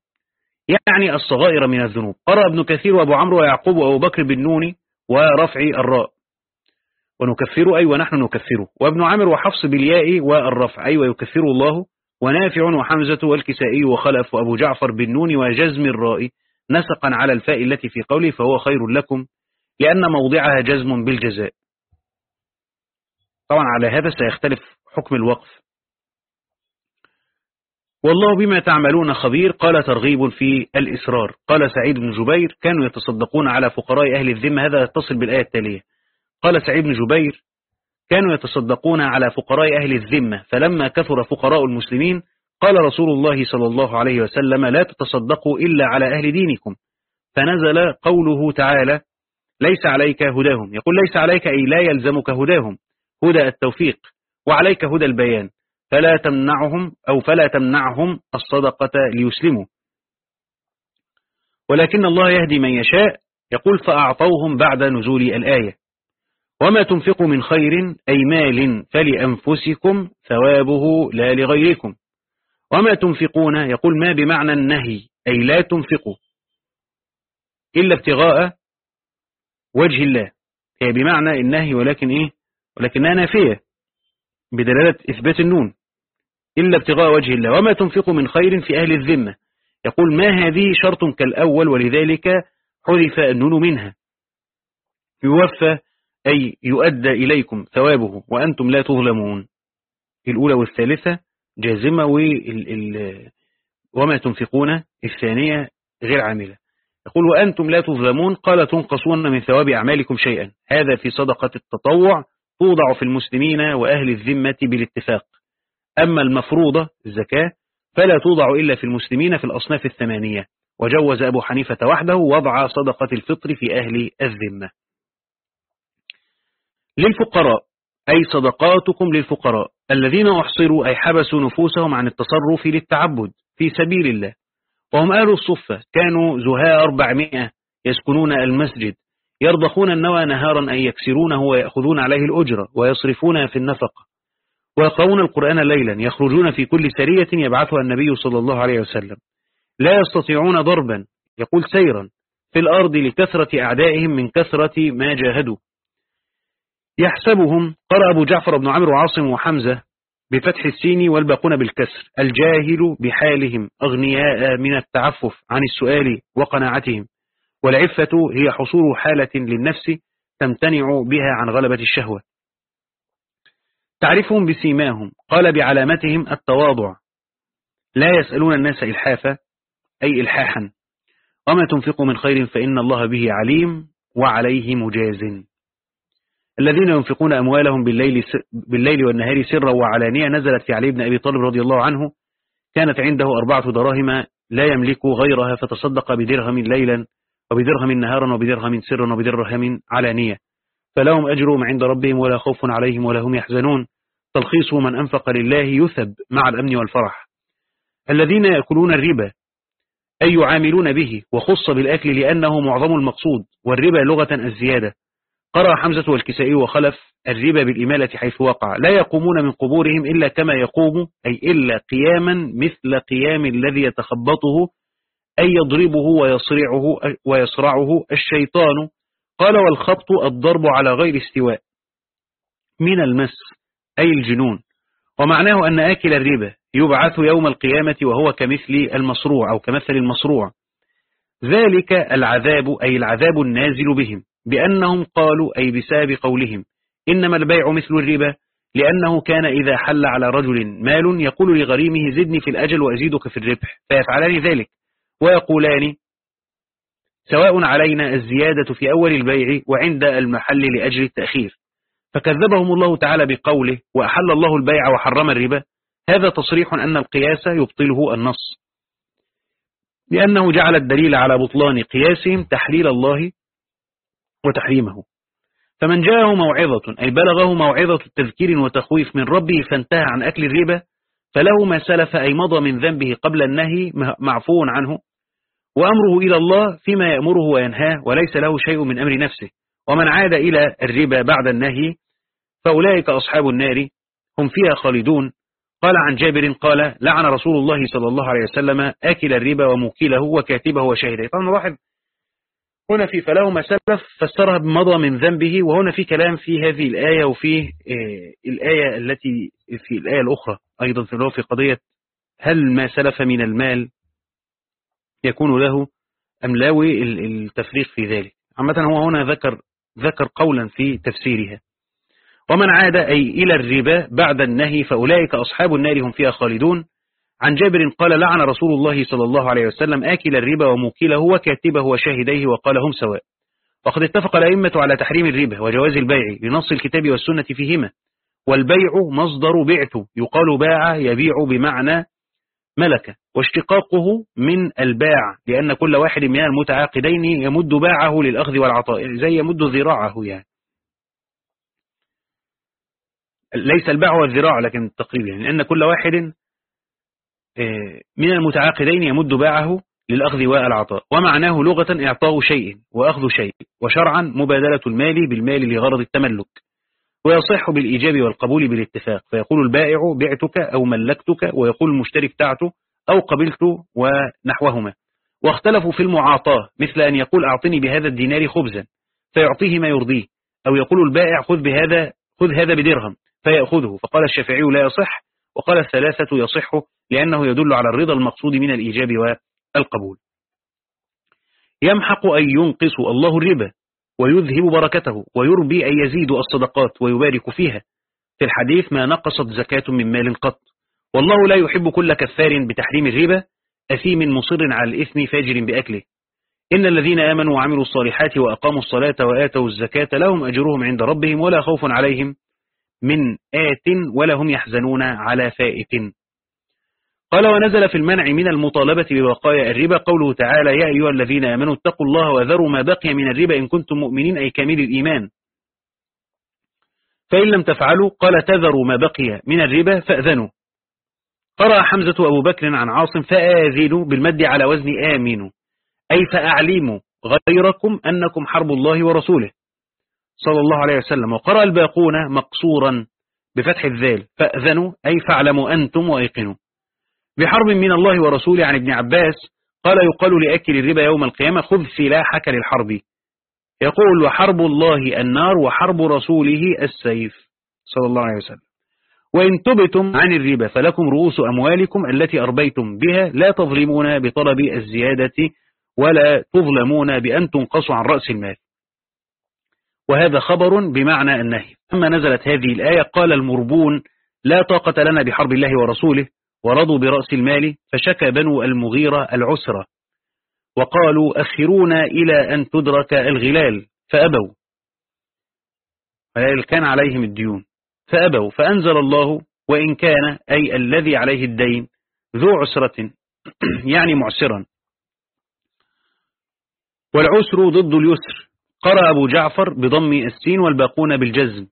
يعني الصغائر من الذنوب. قرأ ابن كثير وأبو عمرو ويعقوب وأبو بكر بالنون ورفع الراء. ونكفر أي ونحن نكفره. وابن عامر وحفص بالياء والرفع أي ويكفر الله ونافع وحمزة والكسائي وخلف وأبو جعفر بالنون وجزم الراء نسقا على الفاء التي في قوله فهو خير لكم لأن موضعها جزم بالجزاء. طبعا على هذا سيختلف حكم الوقف. والله بما تعملون خبير قال ترغيب في الإسرار قال سعيد بن جبير كانوا يتصدقون على فقراء أهل الذمة هذا يتصل بالآية التالية. قال سعيد بن جبير كانوا يتصدقون على فقراء أهل الذمة فلما كثر فقراء المسلمين قال رسول الله صلى الله عليه وسلم لا تتصدقوا إلا على أهل دينكم. فنزل قوله تعالى ليس عليك هداهم. يقول ليس عليك أي لا يلزمك هداهم. هدى التوفيق وعليك هدى البيان. فلا تمنعهم أو فلا تمنعهم الصدقة ليسلموا. ولكن الله يهدي من يشاء. يقول فأعطوهم بعد نزول الآية. وما تنفقوا من خير أي مال فلأنفسكم ثوابه لا لغيركم. وما تنفقون يقول ما بمعنى النهي أي لا تنفقوا إلا ابتغاء وجه الله. هي بمعنى النهي ولكن إيه؟ ولكنها نافية بدلالة إثبات النون. إلا ابتغاء وجه الله. وما تنفقوا من خير في أهل الذمة. يقول ما هذه شرط كالأول ولذلك حذف النون منها. يوفى أي يؤدى إليكم ثوابه وأنتم لا تظلمون. الأولى والثالثة جازمة وما تنفقون. الثانية غير عاملة. يقول وأنتم لا تظلمون. قال تنقصون من ثواب أعمالكم شيئا. هذا في صدقة التطوع توضع في المسلمين وأهل الذمة بالاتفاق. أما المفروضة الزكاة فلا توضع إلا في المسلمين في الأصناف الثمانية. وجوز أبو حنيفة وحده وضع صدقة الفطر في أهل الذمة. للفقراء أي صدقاتكم للفقراء الذين أحصروا أي حبسوا نفوسهم عن التصرف للتعبد في سبيل الله. وهم أهل الصفة كانوا زهاء أربعمائة يسكنون المسجد يرضخون النوى نهارا أي يكسرونه ويأخذون عليه الأجرة ويصرفونها في النفقة. ويقرؤون القرآن ليلا يخرجون في كل سرية يبعثها النبي صلى الله عليه وسلم. لا يستطيعون ضربا يقول سيرا في الأرض لكثرة أعدائهم من كثرة ما جاهدوا. يحسبهم قرأ أبو جعفر بن عمرو وعاصم وحمزة بفتح السين والباقون بالكسر. الجاهل بحالهم أغنياء من التعفف عن السؤال وقناعتهم. والعفة هي حصول حالة للنفس تمتنع بها عن غلبة الشهوة. تعرفهم بسيماهم. قال بعلامتهم التواضع. لا يسألون الناس إلحافا أي إلحاحا. وما تنفقوا من خير فإن الله به عليم وعليه مجاز. الذين ينفقون أموالهم بالليل, بالليل والنهار سرا وعلانية نزلت في علي بن أبي طالب رضي الله عنه كانت عنده أربعة دراهم لا يملك غيرها فتصدق بدرهم ليلا وبدرهم نهارا وبدرهم سرا وبدرهم علانية. فلهم أجرهم عند ربهم ولا خوف عليهم ولا هم يحزنون. تلخيص من أنفق لله يثب مع الأمن والفرح. الذين يأكلون الربا أي يعاملون به وخص بالأكل لأنه معظم المقصود والربا لغة الزيادة. قرأ حمزة والكسائي وخلف الربا بالإمالة حيث وقع. لا يقومون من قبورهم إلا كما يقوم أي إلا قياما مثل قيام الذي يتخبطه أي يضربه ويصرعه, ويصرعه الشيطان. قال والخبط الضرب على غير استواء من المس أي الجنون. ومعناه أن آكل الربا يبعث يوم القيامة وهو كمثل المصروع أو كمثل المصروع. ذلك العذاب أي العذاب النازل بهم. بأنهم قالوا أي بسبب قولهم إنما البيع مثل الربا لأنه كان إذا حل على رجل مال يقول لغريمه زدني في الأجل وأزيدك في الربح فيفعلان ذلك ويقولان سواء علينا الزيادة في أول البيع وعند المحل لأجل التأخير. فكذبهم الله تعالى بقوله وأحل الله البيع وحرم الربا. هذا تصريح أن القياس يبطله النص. لأنه جعل الدليل على بطلان قياسهم تحليل الله وتحريمه. فمن جاءه موعظة أي بلغه موعظة التذكير وتخويف من ربه فانتهى عن أكل الربا فله ما سلف أي مضى من ذنبه قبل النهي معفو عنه. وأمره إلى الله فيما يأمره وينهاه وليس له شيء من أمر نفسه. ومن عاد إلى الربا بعد النهي فأولئك أصحاب النار هم فيها خالدون. قال عن جابر قال لعن رسول الله صلى الله عليه وسلم آكل الربا وموكله وكاتبه وشاهده طبعا واحد هنا في فله ما سلف فسرها بمضى من ذنبه وهنا في كلام في هذه الآية وفي آه، الآية التي في الآية الأخرى أيضا في في قضية هل ما سلف من المال يكون له أم لاوي التفريق في ذلك. عامة هو هنا ذكر ذكر قولا في تفسيرها. ومن عاد أي إلى الربا بعد النهي فأولئك أصحاب النار هم فيها خالدون. عن جابر قال لعن رسول الله صلى الله عليه وسلم آكل الربا وموكله وكاتبه وشاهديه وقال هم سواء. وقد اتفق الأئمة على تحريم الربا وجواز البيع لنص الكتاب والسنة فيهما. والبيع مصدر بعت يقال باع يبيع بمعنى ملك. واشتقاقه من الباع لأن كل واحد من المتعاقدين يمد باعه للأخذ والعطاء زي يمد ذراعه يعني. ليس الباع والذراع لكن تقريبا يعني لأن كل واحد من المتعاقدين يمد باعه للأخذ والعطاء ومعناه لغة إعطاء شيء وأخذ شيء وشرعا مبادلة المال بالمال لغرض التملك. ويصح بالإيجاب والقبول بالاتفاق. فيقول البائع بعتك أو ملكتك ويقول المشتري بتاعته أو قبلت ونحوهما. واختلفوا في المعاطاة مثل أن يقول أعطني بهذا الدينار خبزا فيعطيه ما يرضيه. أو يقول البائع خذ بهذا خذ هذا بدرهم فيأخذه. فقال الشافعي لا يصح وقال الثلاثة يصح لأنه يدل على الرضا المقصود من الإيجاب والقبول. يمحق أن ينقص الله الربا ويذهب بركته ويربي أن يزيد الصدقات ويبارك فيها. في الحديث ما نقصت زكاة من مال قط. والله لا يحب كل كفار بتحريم الربا أثيم مصر على الإثم فاجر بأكله. إن الذين آمنوا وعملوا الصالحات وأقاموا الصلاة وآتوا الزكاة لهم أجرهم عند ربهم ولا خوف عليهم. من آت ولا هم يحزنون على فائت. قال ونزل في المنع من المطالبة ببقايا الربا قوله تعالى يا أيها الذين آمنوا اتقوا الله وذروا ما بقي من الربا إن كنتم مؤمنين أي كامل الإيمان. فإن لم تفعلوا قال تذروا ما بقي من الربا فأذنوا. قرأ حمزة أبو بكر عن عاصم فآذنوا بالمد على وزن آمنوا. أي فأعلموا غيركم أنكم حرب الله ورسوله. صلى الله عليه وسلم. وقرأ الباقون مقصورا بفتح الذال. فأذنوا أي فاعلموا أنتم وأيقنوا. بحرب من الله ورسوله عن ابن عباس قال يقال لأكل الربا يوم القيامة خذ سلاحك للحرب. يقول وحرب الله النار وحرب رسوله السيف. صلى الله عليه وسلم. وإن تبتم عن الربا فلكم رؤوس أموالكم التي أربيتم بها. لا تظلمون بطلب الزيادة ولا تظلمون بأن تنقصوا عن رأس المال. وهذا خبر بمعنى النهي. أما نزلت هذه الآية قال المربون لا طاقة لنا بحرب الله ورسوله ورضوا برأس المال فشكى بنو المغيرة العسرة وقالوا أخرونا إلى أن تدرك الغلال فأبوا. كان عليهم الديون فأبوا فأنزل الله وإن كان أي الذي عليه الدين ذو عسرة يعني معسرا. والعسر ضد اليسر قرأ أبو جعفر بضم السين والباقون بالجزم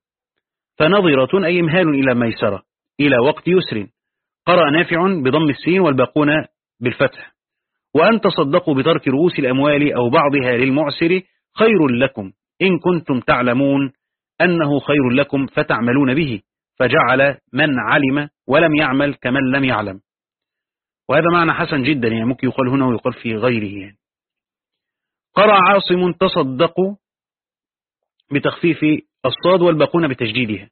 فنظرة أي إمهال إلى ميسرة إلى وقت يسر. قرأ نافع بضم السين والباقون بالفتح. وأن تصدقوا بترك رؤوس الأموال أو بعضها للمعسر خير لكم إن كنتم تعلمون أنه خير لكم فتعملون به فجعل من علم ولم يعمل كمن لم يعلم. وهذا معنى حسن جدا يعني ممكن يقال هنا ويقال في غيره يعني. قرأ عاصم تصدقوا بتخفيف الصاد والباقون بتجديدها.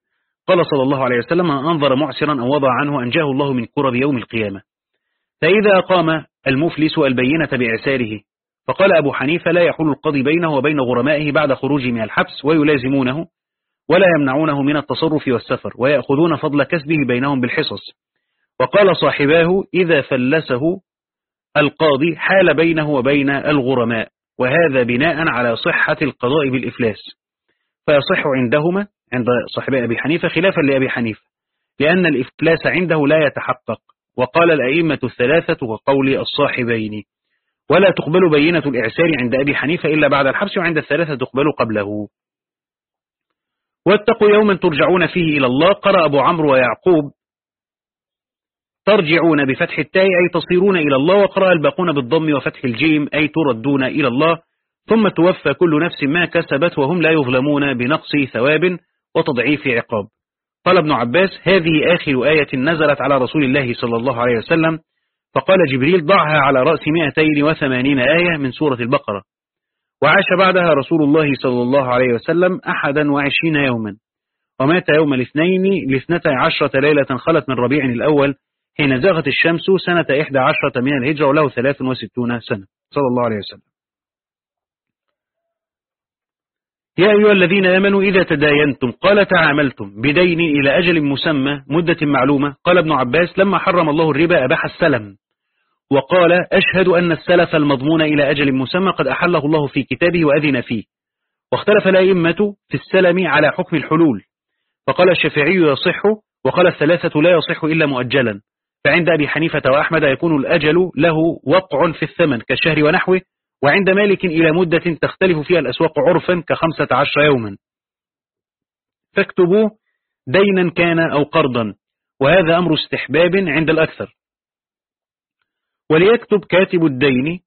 قال صلى الله عليه وسلم من أنظر معسرا أو وضع عنه أنجاه الله من كرب يوم القيامة. فإذا أقام المفلس البينة بعساره فقال أبو حنيفة لا يحل القضي بينه وبين غرمائه بعد خروجه من الحبس ويلازمونه ولا يمنعونه من التصرف والسفر ويأخذون فضل كسبه بينهم بالحصص. وقال صاحباه إذا فلسه القاضي حال بينه وبين الغرماء. وهذا بناء على صحة القضاء بالإفلاس. فيصح عندهما عند صاحبي أبي حنيفة خلافا لأبي حنيفة لأن الإفلاس عنده لا يتحقق وقال الأئمة الثلاثة وقول الصاحبين ولا تقبل بينة الإعسار عند أبي حنيفة إلا بعد الحبس وعند الثلاثة تقبل قبله. واتقوا يوما ترجعون فيه إلى الله قرأ أبو عمرو ويعقوب ترجعون بفتح التاء أي تصيرون إلى الله وقرأ الباقون بالضم وفتح الجيم أي تردون إلى الله. ثم توفى كل نفس ما كسبت وهم لا يظلمون بنقص ثواب وتضعيف عقاب. قال ابن عباس هذه آخر آية نزلت على رسول الله صلى الله عليه وسلم. فقال جبريل ضعها على رأس 280 آية من سورة البقرة. وعاش بعدها رسول الله صلى الله عليه وسلم أحدا وعشرين يوما. ومات يوم الاثنين لاثنتي عشرة ليلة خلت من ربيع الأول حين زاغت الشمس سنة إحدى عشرة من الهجرة وله ثلاث وستون سنة. صلى الله عليه وسلم. يا أيها الذين آمنوا إذا تداينتم قال تعاملتم بدين إلى أجل مسمى مدة معلومة. قال ابن عباس لما حرم الله الربا أباح السلم. وقال أشهد أن السلف المضمون إلى أجل مسمى قد أحله الله في كتابه وأذن فيه. واختلف الأئمة في السلم على حكم الحلول. فقال الشافعي يصح وقال الثلاثة لا يصح إلا مؤجلا. فعند أبي حنيفة وأحمد يكون الأجل له وقع في الثمن كالشهر ونحوه وعند مالك إلى مدة تختلف فيها الأسواق عرفا كخمسة عشر يوما. فاكتبوا دينا كان أو قرضا وهذا أمر استحباب عند الأكثر. وليكتب كاتب الدين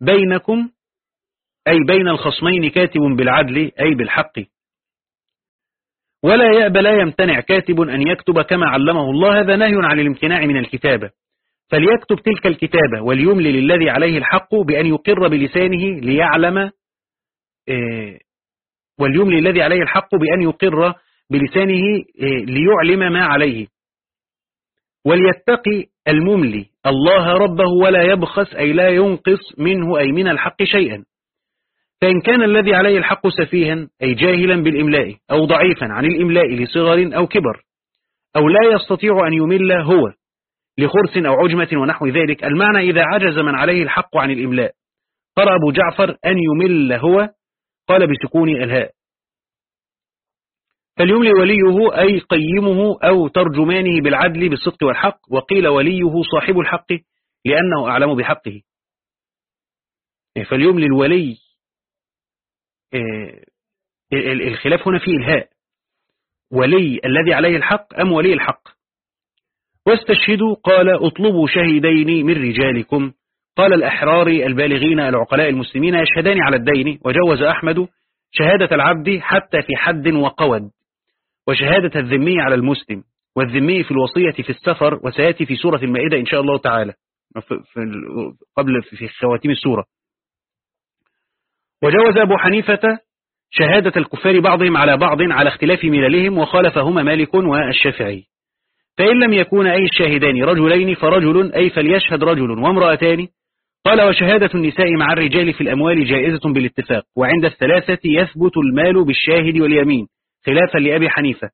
بينكم أي بين الخصمين كاتب بالعدل أي بالحق. ولا يأبى لا يمتنع كاتب أن يكتب كما علمه الله هذا نهي عن الامتناع من الكتابة. فليكتب تلك الكتابة وليملي للذي عليه الحق بأن يقر بلسانه ليعلم آه، وليملي الذي عليه الحق بأن يقر بلسانه آه، ليعلم ما عليه. وليتقي المملي الله ربه ولا يبخس أي لا ينقص منه أي من الحق شيئا. فإن كان الذي عليه الحق سفيها أي جاهلا بالإملاء أو ضعيفا عن الإملاء لصغر أو كبر أو لا يستطيع أن يمل هو لخرس أو عجمة ونحو ذلك المعنى إذا عجز من عليه الحق عن الإملاء. قرأ أبو جعفر أن يمل هو؟ قال بسكون الهاء. فليملي وليه أي قيمه أو ترجمانه بالعدل بالصدق والحق وقيل وليه صاحب الحق لأنه أعلم بحقه. فليملي الولي الخلاف هنا فيه إلهاء. ولي الذي عليه الحق أم ولي الحق؟ واستشهدوا قال اطلبوا شهيدين من رجالكم. قال الأحرار البالغين العقلاء المسلمين يشهدان على الدين. وجوز أحمد شهادة العبد حتى في حد وقود. وشهادة الذمي على المسلم. والذمي في الوصية في السفر. وسيأتي في سورة المائدة إن شاء الله تعالى. في قبل في خواتيم السورة. وجوز أبو حنيفة شهادة الكفار بعضهم على بعض على اختلاف مللهم وخالفهما مالك والشافعي. فإن لم يكون أي الشاهدان رجلين فرجل أي فليشهد رجل وامرأتان. قال وشهادة النساء مع الرجال في الأموال جائزة بالاتفاق وعند الثلاثة يثبت المال بالشاهد واليمين خلافا لأبي حنيفة.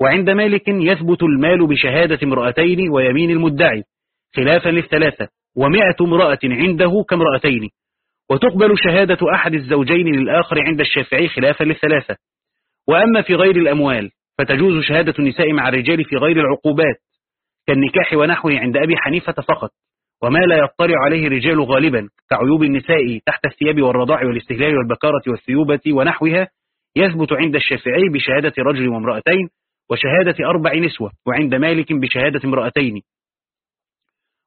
وعند مالك يثبت المال بشهادة امرأتين ويمين المدعي خلافا للثلاثة ومائة امرأة عنده كامرأتين. وتقبل شهادة أحد الزوجين للآخر عند الشافعي خلافا للثلاثة. وأما في غير الأموال فتجوز شهادة النساء مع الرجال في غير العقوبات كالنكاح ونحوه عند أبي حنيفة فقط وما لا يطلع عليه الرجال غالبا كعيوب النساء تحت الثياب والرضاع والاستهلال والبكارة والثيوبة ونحوها يثبت عند الشافعي بشهادة رجل وامرأتين وشهادة أربع نسوة وعند مالك بشهادة امرأتين.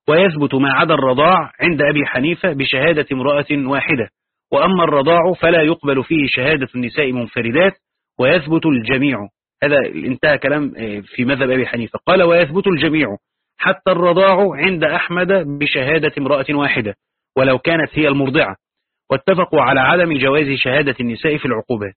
ويثبت ما عدا الرضاع عند أبي حنيفة بشهادة امرأة واحدة. وأما الرضاع فلا يقبل فيه شهادة النساء منفردات ويثبت الجميع. هذا انتهى كلام آه، في مذهب أبي حنيفة. قال ويثبت الجميع. حتى الرضاع عند أحمد بشهادة امرأة واحدة ولو كانت هي المرضعة. واتفقوا على عدم جواز شهادة النساء في العقوبات.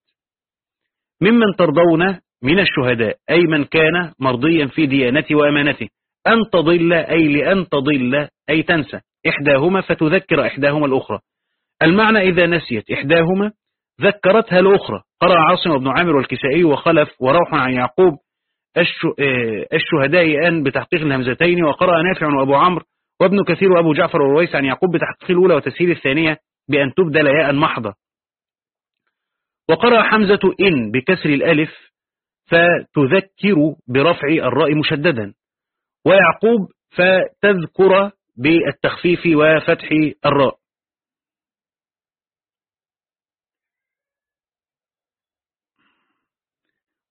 ممن ترضون من الشهداء أي من كان مرضيا في ديانته وأمانته. أن تضل أي لأن تضل أي تنسى. إحداهما فتذكر إحداهما الأخرى. المعنى إذا نسيت إحداهما ذكرتها الأخرى. قرأ عاصم بن عامر والكسائي وخلف وروح عن يعقوب الشهداء أن بتحقيق الهمزتين وقرأ نافع وأبو عمرو وابن كثير وأبو جعفر ورويس عن يعقوب بتحقيق الأولى وتسهيل الثانية بأن تبدل ياء محضة. وقرأ حمزة إن بكسر الألف فتذكر برفع الراء مشددا. ويعقوب فتذكر بالتخفيف وفتح الراء.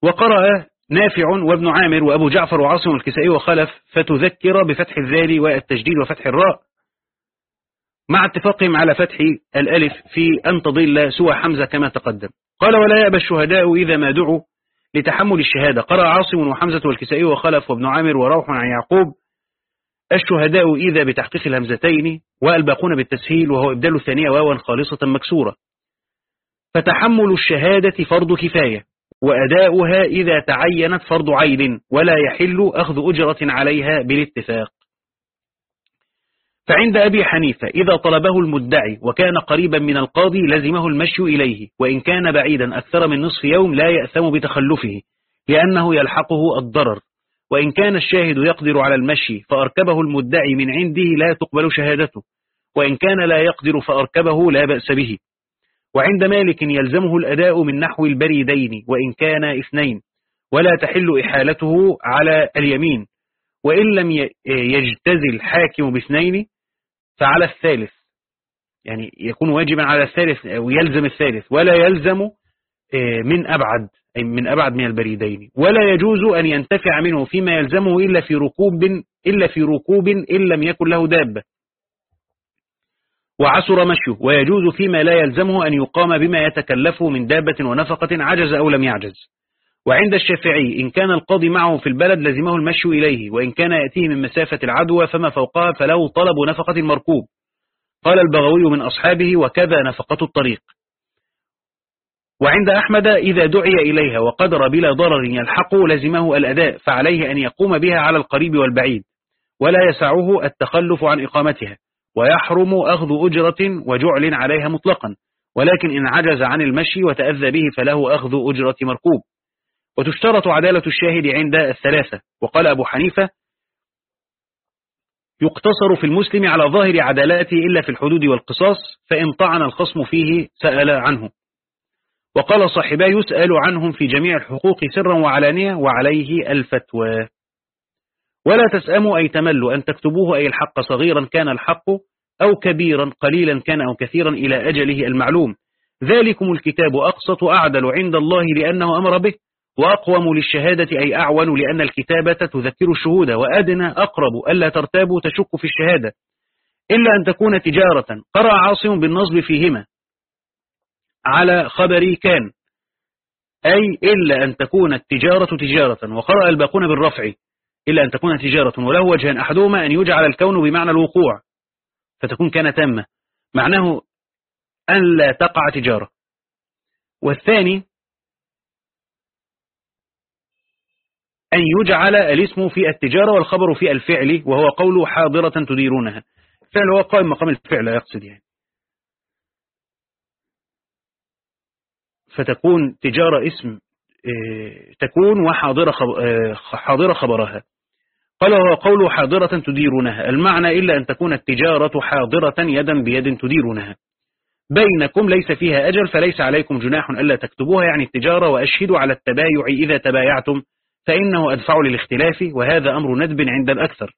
وقرأ نافع وابن عامر وأبو جعفر وعاصم الكسائي وخلف فتذكر بفتح الذال والتجديد وفتح الراء. مع اتفاقهم على فتح الألف في أن تضل سوى حمزة كما تقدم. قال ولا يأبى الشهداء إذا ما دعوا لتحمل الشهادة. قرأ عاصم وحمزة والكسائي وخلف وابن عامر وروح عن يعقوب الشهداء إذا بتحقيق الهمزتين والباقون بالتسهيل وهو إبدال الثانية واوا خالصة مكسورة. فتحمل الشهادة فرض كفاية وأداؤها إذا تعينت فرض عين ولا يحل أخذ أجرة عليها بالاتفاق. فعند أبي حنيفة إذا طلبه المدعي وكان قريبا من القاضي لزمه المشي إليه وإن كان بعيدا أكثر من نصف يوم لا يأثم بتخلفه لأنه يلحقه الضرر. وإن كان الشاهد يقدر على المشي فأركبه المدعي من عنده لا تقبل شهادته وإن كان لا يقدر فأركبه لا بأس به. وعند مالك يلزمه الأداء من نحو البريدين وإن كان اثنين ولا تحل إحالته على اليمين. وإن لم يجتزي الحاكم باثنين فعلى الثالث. يعني يكون واجبا على الثالث ويلزم الثالث. ولا يلزم آه، من أبعد أي من أبعد من البريدين. ولا يجوز أن ينتفع منه فيما يلزمه إلا في ركوب إلا في ركوب إن لم يكن له دابة. وعسر مشيه. ويجوز فيما لا يلزمه أن يقام بما يتكلفه من دابة ونفقة عجز أو لم يعجز. وعند الشافعي إن كان القاضي معه في البلد لزمه المشي إليه وإن كان يأتيه من مسافة العدوى فما فوقها فله طلب نفقة المركوب. قال البغوي من أصحابه وكذا نفقة الطريق. وعند أحمد إذا دعي إليها وقدر بلا ضرر يلحقه لزمه الأداء فعليه أن يقوم بها على القريب والبعيد ولا يسعه التخلف عن إقامتها ويحرم أخذ أجرة وجعل عليها مطلقا ولكن إن عجز عن المشي وتأذى به فله أخذ أجرة مركوب. وتشترط عدالة الشاهد عند الثلاثة. وقال أبو حنيفة يقتصر في المسلم على ظاهر عدالاته إلا في الحدود والقصاص فإن طعن الخصم فيه سأل عنه. وقال صاحبا يسأل عنهم في جميع الحقوق سرا وعلانية وعليه الفتوى. ولا تسأموا أي تملوا أن تكتبوه أي الحق صغيرا كان الحق أو كبيرا قليلا كان أو كثيرا إلى أجله المعلوم. ذلكم الكتاب أقسط أعدل عند الله لأنه أمر به. وأقوم للشهادة أي أعون لأن الكتابة تذكر الشهود وأدنى أقرب ألا ترتابوا تشك في الشهادة. إلا أن تكون تجارة. قرأ عاصم بالنصب فيهما. على خبر كان. أي إلا أن تكون التجارة تجارة. وقرأ الباقون بالرفع. إلا أن تكون تجارة. وله وجه أحدهما أن يجعل الكون بمعنى الوقوع. فتكون كان تامة. معناه أن لا تقع تجارة. والثاني أن يجعل الاسم في التجارة والخبر في الفعل وهو قول حاضرة تديرونها. الفعل هو قائم مقام الفعل يقصد يعني. فتكون تجارة اسم آه، تكون وحاضرة آه، حاضرة خبرها. قال وهو قول حاضرة تديرونها. المعنى إلا أن تكون التجارة حاضرة يدا بيد تديرونها. بينكم ليس فيها أجل فليس عليكم جناح ألا تكتبوها يعني التجارة وأشهدوا على التبايع إذا تبايعتم. فإنه أدفع للاختلاف وهذا أمر ندب عند الأكثر.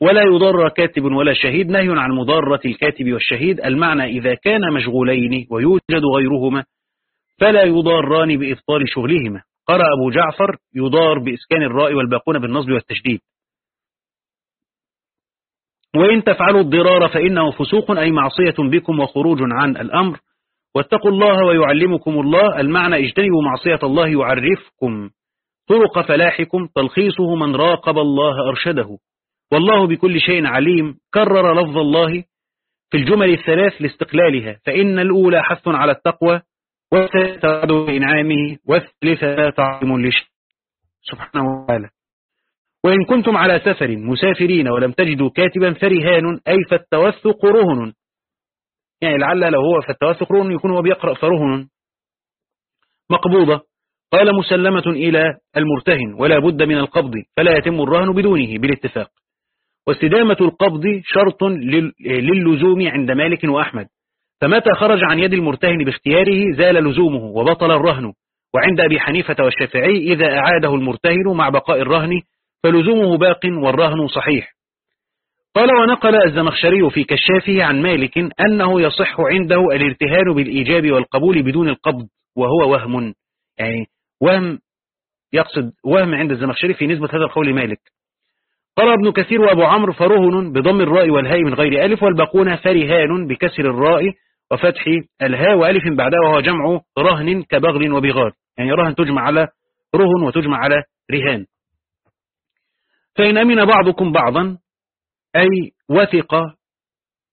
ولا يضر كاتب ولا شهيد نهي عن مضارة الكاتب والشهيد. المعنى إذا كان مشغولين ويوجد غيرهما فلا يضاران بإبطال شغلهما. قرأ أبو جعفر يضار بإسكان الراء والباقون بالنصب والتشديد. وإن تفعلوا الضرار فإنه فسوق أي معصية بكم وخروج عن الأمر. واتقوا الله ويعلمكم الله. المعنى اجتنبوا معصية الله يعرفكم. طرق فلاحكم تلخيصه من راقب الله أرشده. والله بكل شيء عليم كرر لفظ الله في الجمل الثلاث لاستقلالها. فإن الأولى حث على التقوى والثالثة بإنعامه والثالثة تعظيم لشيء. سبحانه وتعالى. وإن كنتم على سفر مسافرين ولم تجدوا كاتبا فرهان أي فالتوثق رهن. يعني لعل لو هو في التواثق رهن يكون هو بيقرأ فرهن مقبوضة. قال مسلمة إلى المرتهن ولا بد من القبض فلا يتم الرهن بدونه بالاتفاق. واستدامة القبض شرط للزوم عند مالك وأحمد. فمتى خرج عن يد المرتهن باختياره زال لزومه وبطل الرهن. وعند أبي حنيفة والشافعي إذا أعاده المرتهن مع بقاء الرهن فلزومه باق والرهن صحيح. قال ونقل الزمخشري في كشافه عن مالك أنه يصح عنده الارتهان بالإيجاب والقبول بدون القبض وهو وهم. يعني وهم يقصد وهم عند الزمخشري في نسبة هذا القول مالك قال ابن كثير وأبو عمرو فرهن بضم الراء والهاء من غير ألف والباقون فرهان بكسر الراء وفتح الهاء وألف بعدها وهو جمع رهن كبغل وبغال يعني رهن تجمع على رهن وتجمع على رهان. فإن أمن بعضكم بعضا أي وثق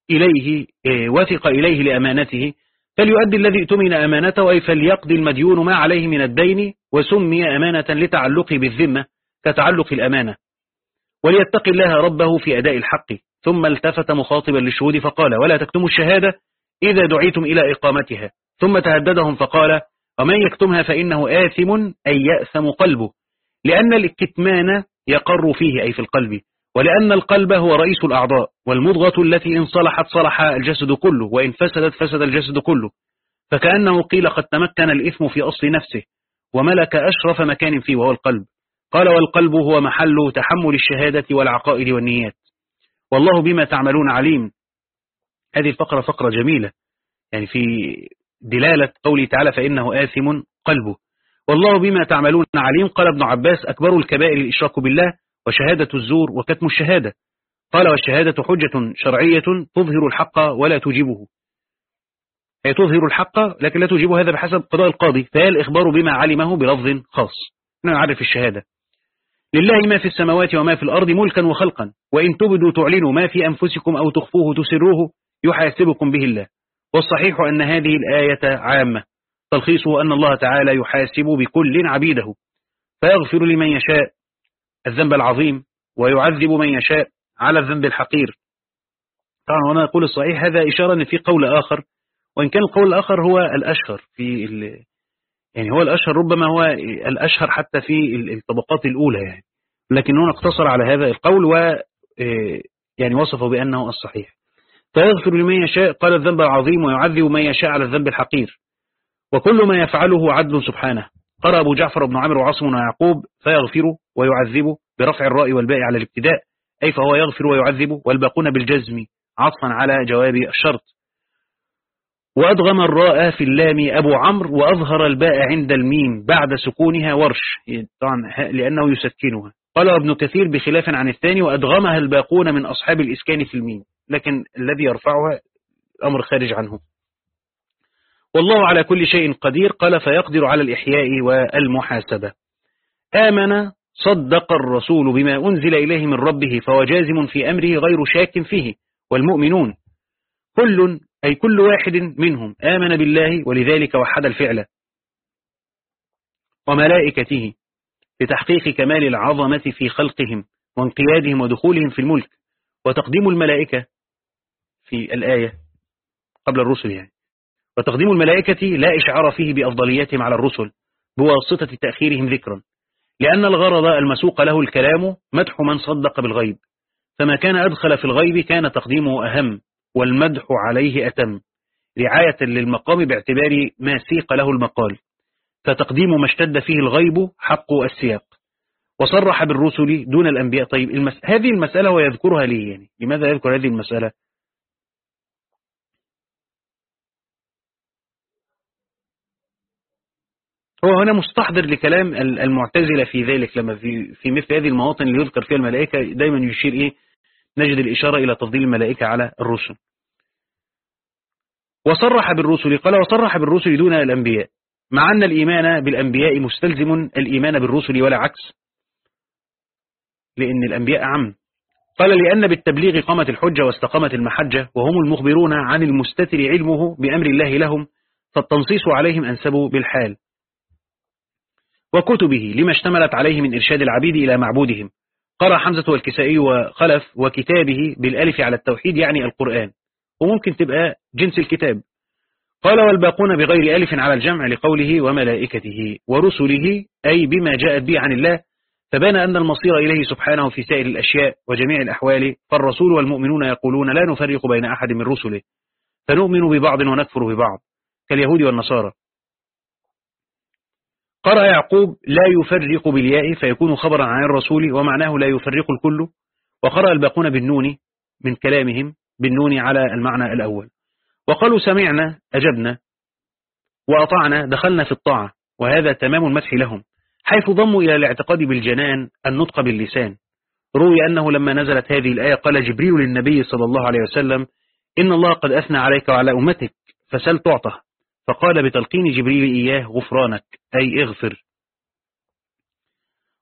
إليه إيه، وثق إليه لأمانته فليؤدي الذي اؤتمن أمانته أي فليقضي المديون ما عليه من الدين وسمي أمانة لتعلقه بالذمة كتعلق الأمانة. وليتقي الله ربه في أداء الحق. ثم التفت مخاطبا للشهود فقال ولا تكتموا الشهادة إذا دعيتم إلى إقامتها. ثم تهددهم فقال ومن يكتمها فإنه آثم أي يأثم قلبه لأن الكتمان يقر فيه أي في القلب. ولأن القلب هو رئيس الأعضاء والمضغة التي إن صلحت صلح الجسد كله وإن فسدت فسد الجسد كله. فكأنه قيل قد تمكن الإثم في أصل نفسه وملك أشرف مكان فيه وهو القلب. قال والقلب هو محل تحمل الشهادة والعقائد والنيات. والله بما تعملون عليم. هذه الفقرة فقرة جميلة. يعني في دلالة قوله تعالى فإنه آثم قلبه. والله بما تعملون عليم. قال ابن عباس أكبر الكبائر الإشراك بالله. وشهادة الزور وكتم الشهادة. قال والشهادة حجة شرعية تظهر الحق ولا تجيبه. هي تظهر الحق لكن لا تجيب هذا بحسب قضاء القاضي. فهي الإخبار بما علمه بلفظ خاص؟ نعرف الشهادة. لله ما في السماوات وما في الأرض ملكا وخلقا. وإن تبدوا تعلنوا ما في أنفسكم أو تخفوه تسروه يحاسبكم به الله. والصحيح أن هذه الآية عامة. تلخيصه أن الله تعالى يحاسب بكل عبيده. فيغفر لمن يشاء الذنب العظيم ويعذب من يشاء على الذنب الحقير. طبعا وأنا أقول الصحيح هذا أن في قول آخر وإن كان القول الآخر هو الأشهر في. يعني هو الأشهر ربما هو الأشهر حتى في الطبقات الأولى يعني. لكن هنا اقتصر على هذا القول و آه، يعني وصفه بأنه الصحيح. فيغفر لمن يشاء قال الذنب العظيم ويعذب من يشاء على الذنب الحقير. وكل ما يفعله عدل سبحانه. قرأ أبو جعفر بن عمرو وعاصم ويعقوب فيغفر ويعذب برفع الراء والباء على الابتداء أي فهو يغفر ويعذب والباقون بالجزم عطفا على جواب الشرط. وأدغم الراء في اللام أبو عمرو وأظهر الباء عند الميم بعد سكونها ورش طبعا لأنه يسكنها. قال ابن كثير بخلاف عن الثاني وأدغمها الباقون من أصحاب الإسكان في الميم لكن الذي يرفعها أمر خارج عنه. والله على كل شيء قدير قال فيقدر على الإحياء والمحاسبة. آمن صدق الرسول بما أنزل إليه من ربه فهو جازم في أمره غير شاك فيه. والمؤمنون كل أي كل واحد منهم آمن بالله ولذلك وحد الفعل. وملائكته لتحقيق كمال العظمة في خلقهم وانقيادهم ودخولهم في الملك وتقديم الملائكة في الآية قبل الرسل يعني. وتقديم الملائكة لا إشعار فيه بأفضليتهم على الرسل بواسطة تأخيرهم ذكرا لأن الغرض المسوق له الكلام مدح من صدق بالغيب فما كان أدخل في الغيب كان تقديمه أهم والمدح عليه أتم رعاية للمقام باعتبار ما سيق له المقال فتقديم ما اشتد فيه الغيب حق السياق وصرح بالرسل دون الأنبياء. طيب المس... هذه المسألة ويذكرها ليه يعني لماذا يذكر هذه المسألة؟ هو هنا مستحضر لكلام المعتزلة في ذلك لما في, في مثل هذه المواطن اللي يذكر فيها الملائكة دايما يشير إيه؟ نجد الإشارة إلى تفضيل الملائكة على الرسل. وصرح بالرسل قال وصرح بالرسل دون الأنبياء مع أن الإيمان بالأنبياء مستلزم الإيمان بالرسل ولا عكس لأن الأنبياء عم قال لأن بالتبليغ قامت الحجة واستقامت المحجة وهم المخبرون عن المستتر علمه بأمر الله لهم فالتنصيص عليهم أنسبوا بالحال. وكتبه لما اشتملت عليه من إرشاد العبيد إلى معبودهم. قرأ حمزة والكسائي وخلف وكتابه بالألف على التوحيد يعني القرآن. وممكن تبقى جنس الكتاب. قال والباقون بغير ألف على الجمع لقوله وملائكته ورسله أي بما جاءت به عن الله فبان أن المصير إليه سبحانه في سائر الأشياء وجميع الأحوال فالرسول والمؤمنون يقولون لا نفرق بين أحد من رسله فنؤمن ببعض ونكفر ببعض كاليهود والنصارى. قرأ يعقوب لا يفرق بالياء فيكون خبرا عن الرسول ومعناه لا يفرق الكل وقرأ الباقون بالنون من كلامهم بالنون على المعنى الأول. وقالوا سمعنا أجبنا وأطعنا دخلنا في الطاعة وهذا تمام المدح لهم حيث ضموا إلى الاعتقاد بالجنان النطق باللسان. روي أنه لما نزلت هذه الآية قال جبريل للنبي صلى الله عليه وسلم إن الله قد أثنى عليك وعلى أمتك فسل تعطه. فقال بتلقين جبريل إياه غفرانك أي اغفر.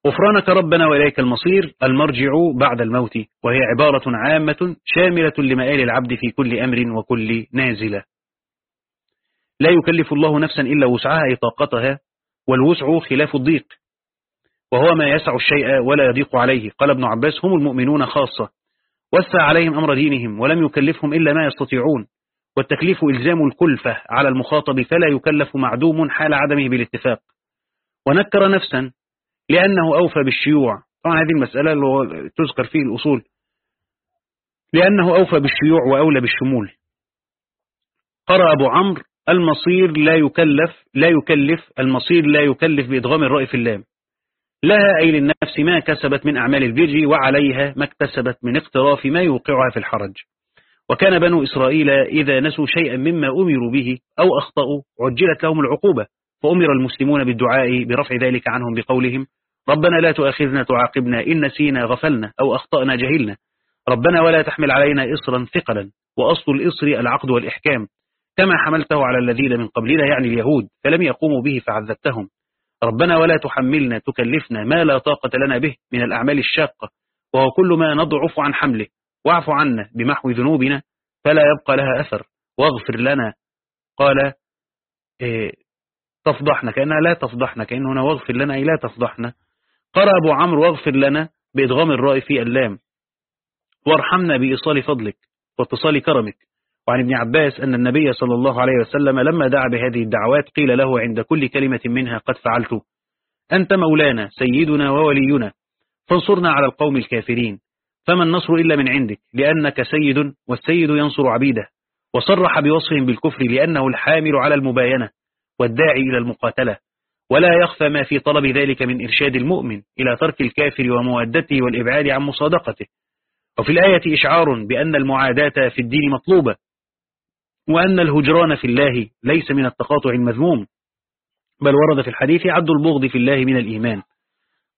غفرانك ربنا وإليك المصير المرجع بعد الموت وهي عبارة عامة شاملة لمآل العبد في كل أمر وكل نازلة. لا يكلف الله نفسا إلا وسعها أي طاقتها والوسع خلاف الضيق. وهو ما يسع الشيء ولا يضيق عليه. قال ابن عباس هم المؤمنون خاصة. وسع عليهم أمر دينهم ولم يكلفهم إلا ما يستطيعون. والتكليف إلزام الكلفة على المخاطب فلا يكلف معدوم حال عدمه بالاتفاق. ونكر نفسا لأنه أوفى بالشيوع. طبعا هذه المسألة اللي تذكر فيه الأصول. لأنه أوفى بالشيوع وأولى بالشمول. قرأ أبو عمرو المصير لا يكلف لا يكلف المصير لا يكلف بإدغام الرأي في اللام. لها أي للنفس ما كسبت من أعمال البر وعليها ما اكتسبت من اقتراف ما يوقعها في الحرج. وكان بنو إسرائيل إذا نسوا شيئا مما أمروا به أو أخطأوا عجلت لهم العقوبة فأمر المسلمون بالدعاء برفع ذلك عنهم بقولهم ربنا لا تؤاخذنا تعاقبنا إن نسينا غفلنا أو أخطأنا جهلنا. ربنا ولا تحمل علينا إصرا ثقلا وأصل الإصر العقد والإحكام كما حملته على الذين من قبلنا يعني اليهود فلم يقوموا به فعذبتهم. ربنا ولا تحملنا تكلفنا ما لا طاقة لنا به من الأعمال الشاقة وهو كل ما نضعف عن حمله. واعف عنا بمحو ذنوبنا فلا يبقى لها أثر. واغفر لنا. قال إيه تفضحنا كأنها لا تفضحنا كأنه هنا واغفر لنا أي لا تفضحنا. قرأ أبو عمرو واغفر لنا بإدغام الراء في اللام. وارحمنا بإيصال فضلك واتصال كرمك. وعن ابن عباس أن النبي صلى الله عليه وسلم لما دعا بهذه الدعوات قيل له عند كل كلمة منها قد فعلت. أنت مولانا سيدنا وولينا. فانصرنا على القوم الكافرين. فما النصر إلا من عندك لأنك سيد والسيد ينصر عبيده وصرح بوصفهم بالكفر لأنه الحامل على المباينة والداعي إلى المقاتلة ولا يخفى ما في طلب ذلك من إرشاد المؤمن إلى ترك الكافر ومودته والإبعاد عن مصادقته. وفي الآية إشعار بأن المعاداة في الدين مطلوبة وأن الهجران في الله ليس من التقاطع المذموم بل ورد في الحديث عد البغض في الله من الإيمان.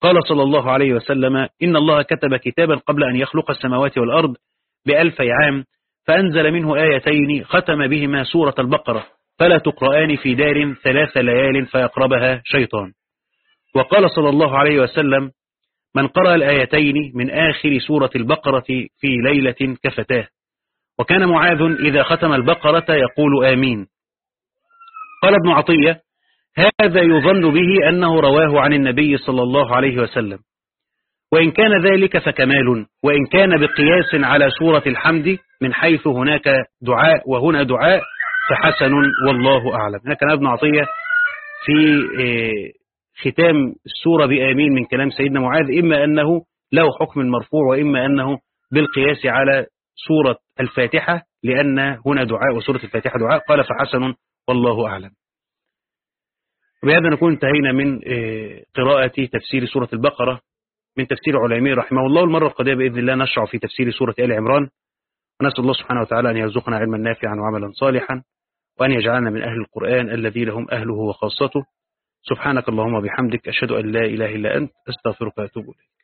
قال صلى الله عليه وسلم إن الله كتب كتابا قبل أن يخلق السماوات والأرض بألفي عام فأنزل منه آيتين ختم بهما سورة البقرة فلا تقرآن في دار ثلاث ليال فيقربها شيطان. وقال صلى الله عليه وسلم من قرأ الآيتين من آخر سورة البقرة في ليلة كفتاه وكان معاذ إذا ختم البقرة يقول آمين. قال ابن عطية هذا يظن به أنه رواه عن النبي صلى الله عليه وسلم. وإن كان ذلك فكمال وإن كان بقياس على سورة الحمد من حيث هناك دعاء وهنا دعاء فحسن والله أعلم. هنا ابن عطية في ختام السورة بآمين من كلام سيدنا معاذ إما أنه له حكم المرفوع وإما أنه بالقياس على سورة الفاتحة لأن هنا دعاء وسورة الفاتحة دعاء. قال فحسن والله أعلم. وبهذا نكون انتهينا من قراءة تفسير سورة البقرة من تفسير علماء رحمه الله. المرة القادمة بإذن الله نشرع في تفسير سورة آل عمران. ونسأل الله سبحانه وتعالى أن يرزقنا علما نافعا وعملا صالحا وأن يجعلنا من أهل القرآن الذين هم أهله وخاصته. سبحانك اللهم وبحمدك أشهد أن لا إله إلا أنت أستغفرك وأتوب إليك.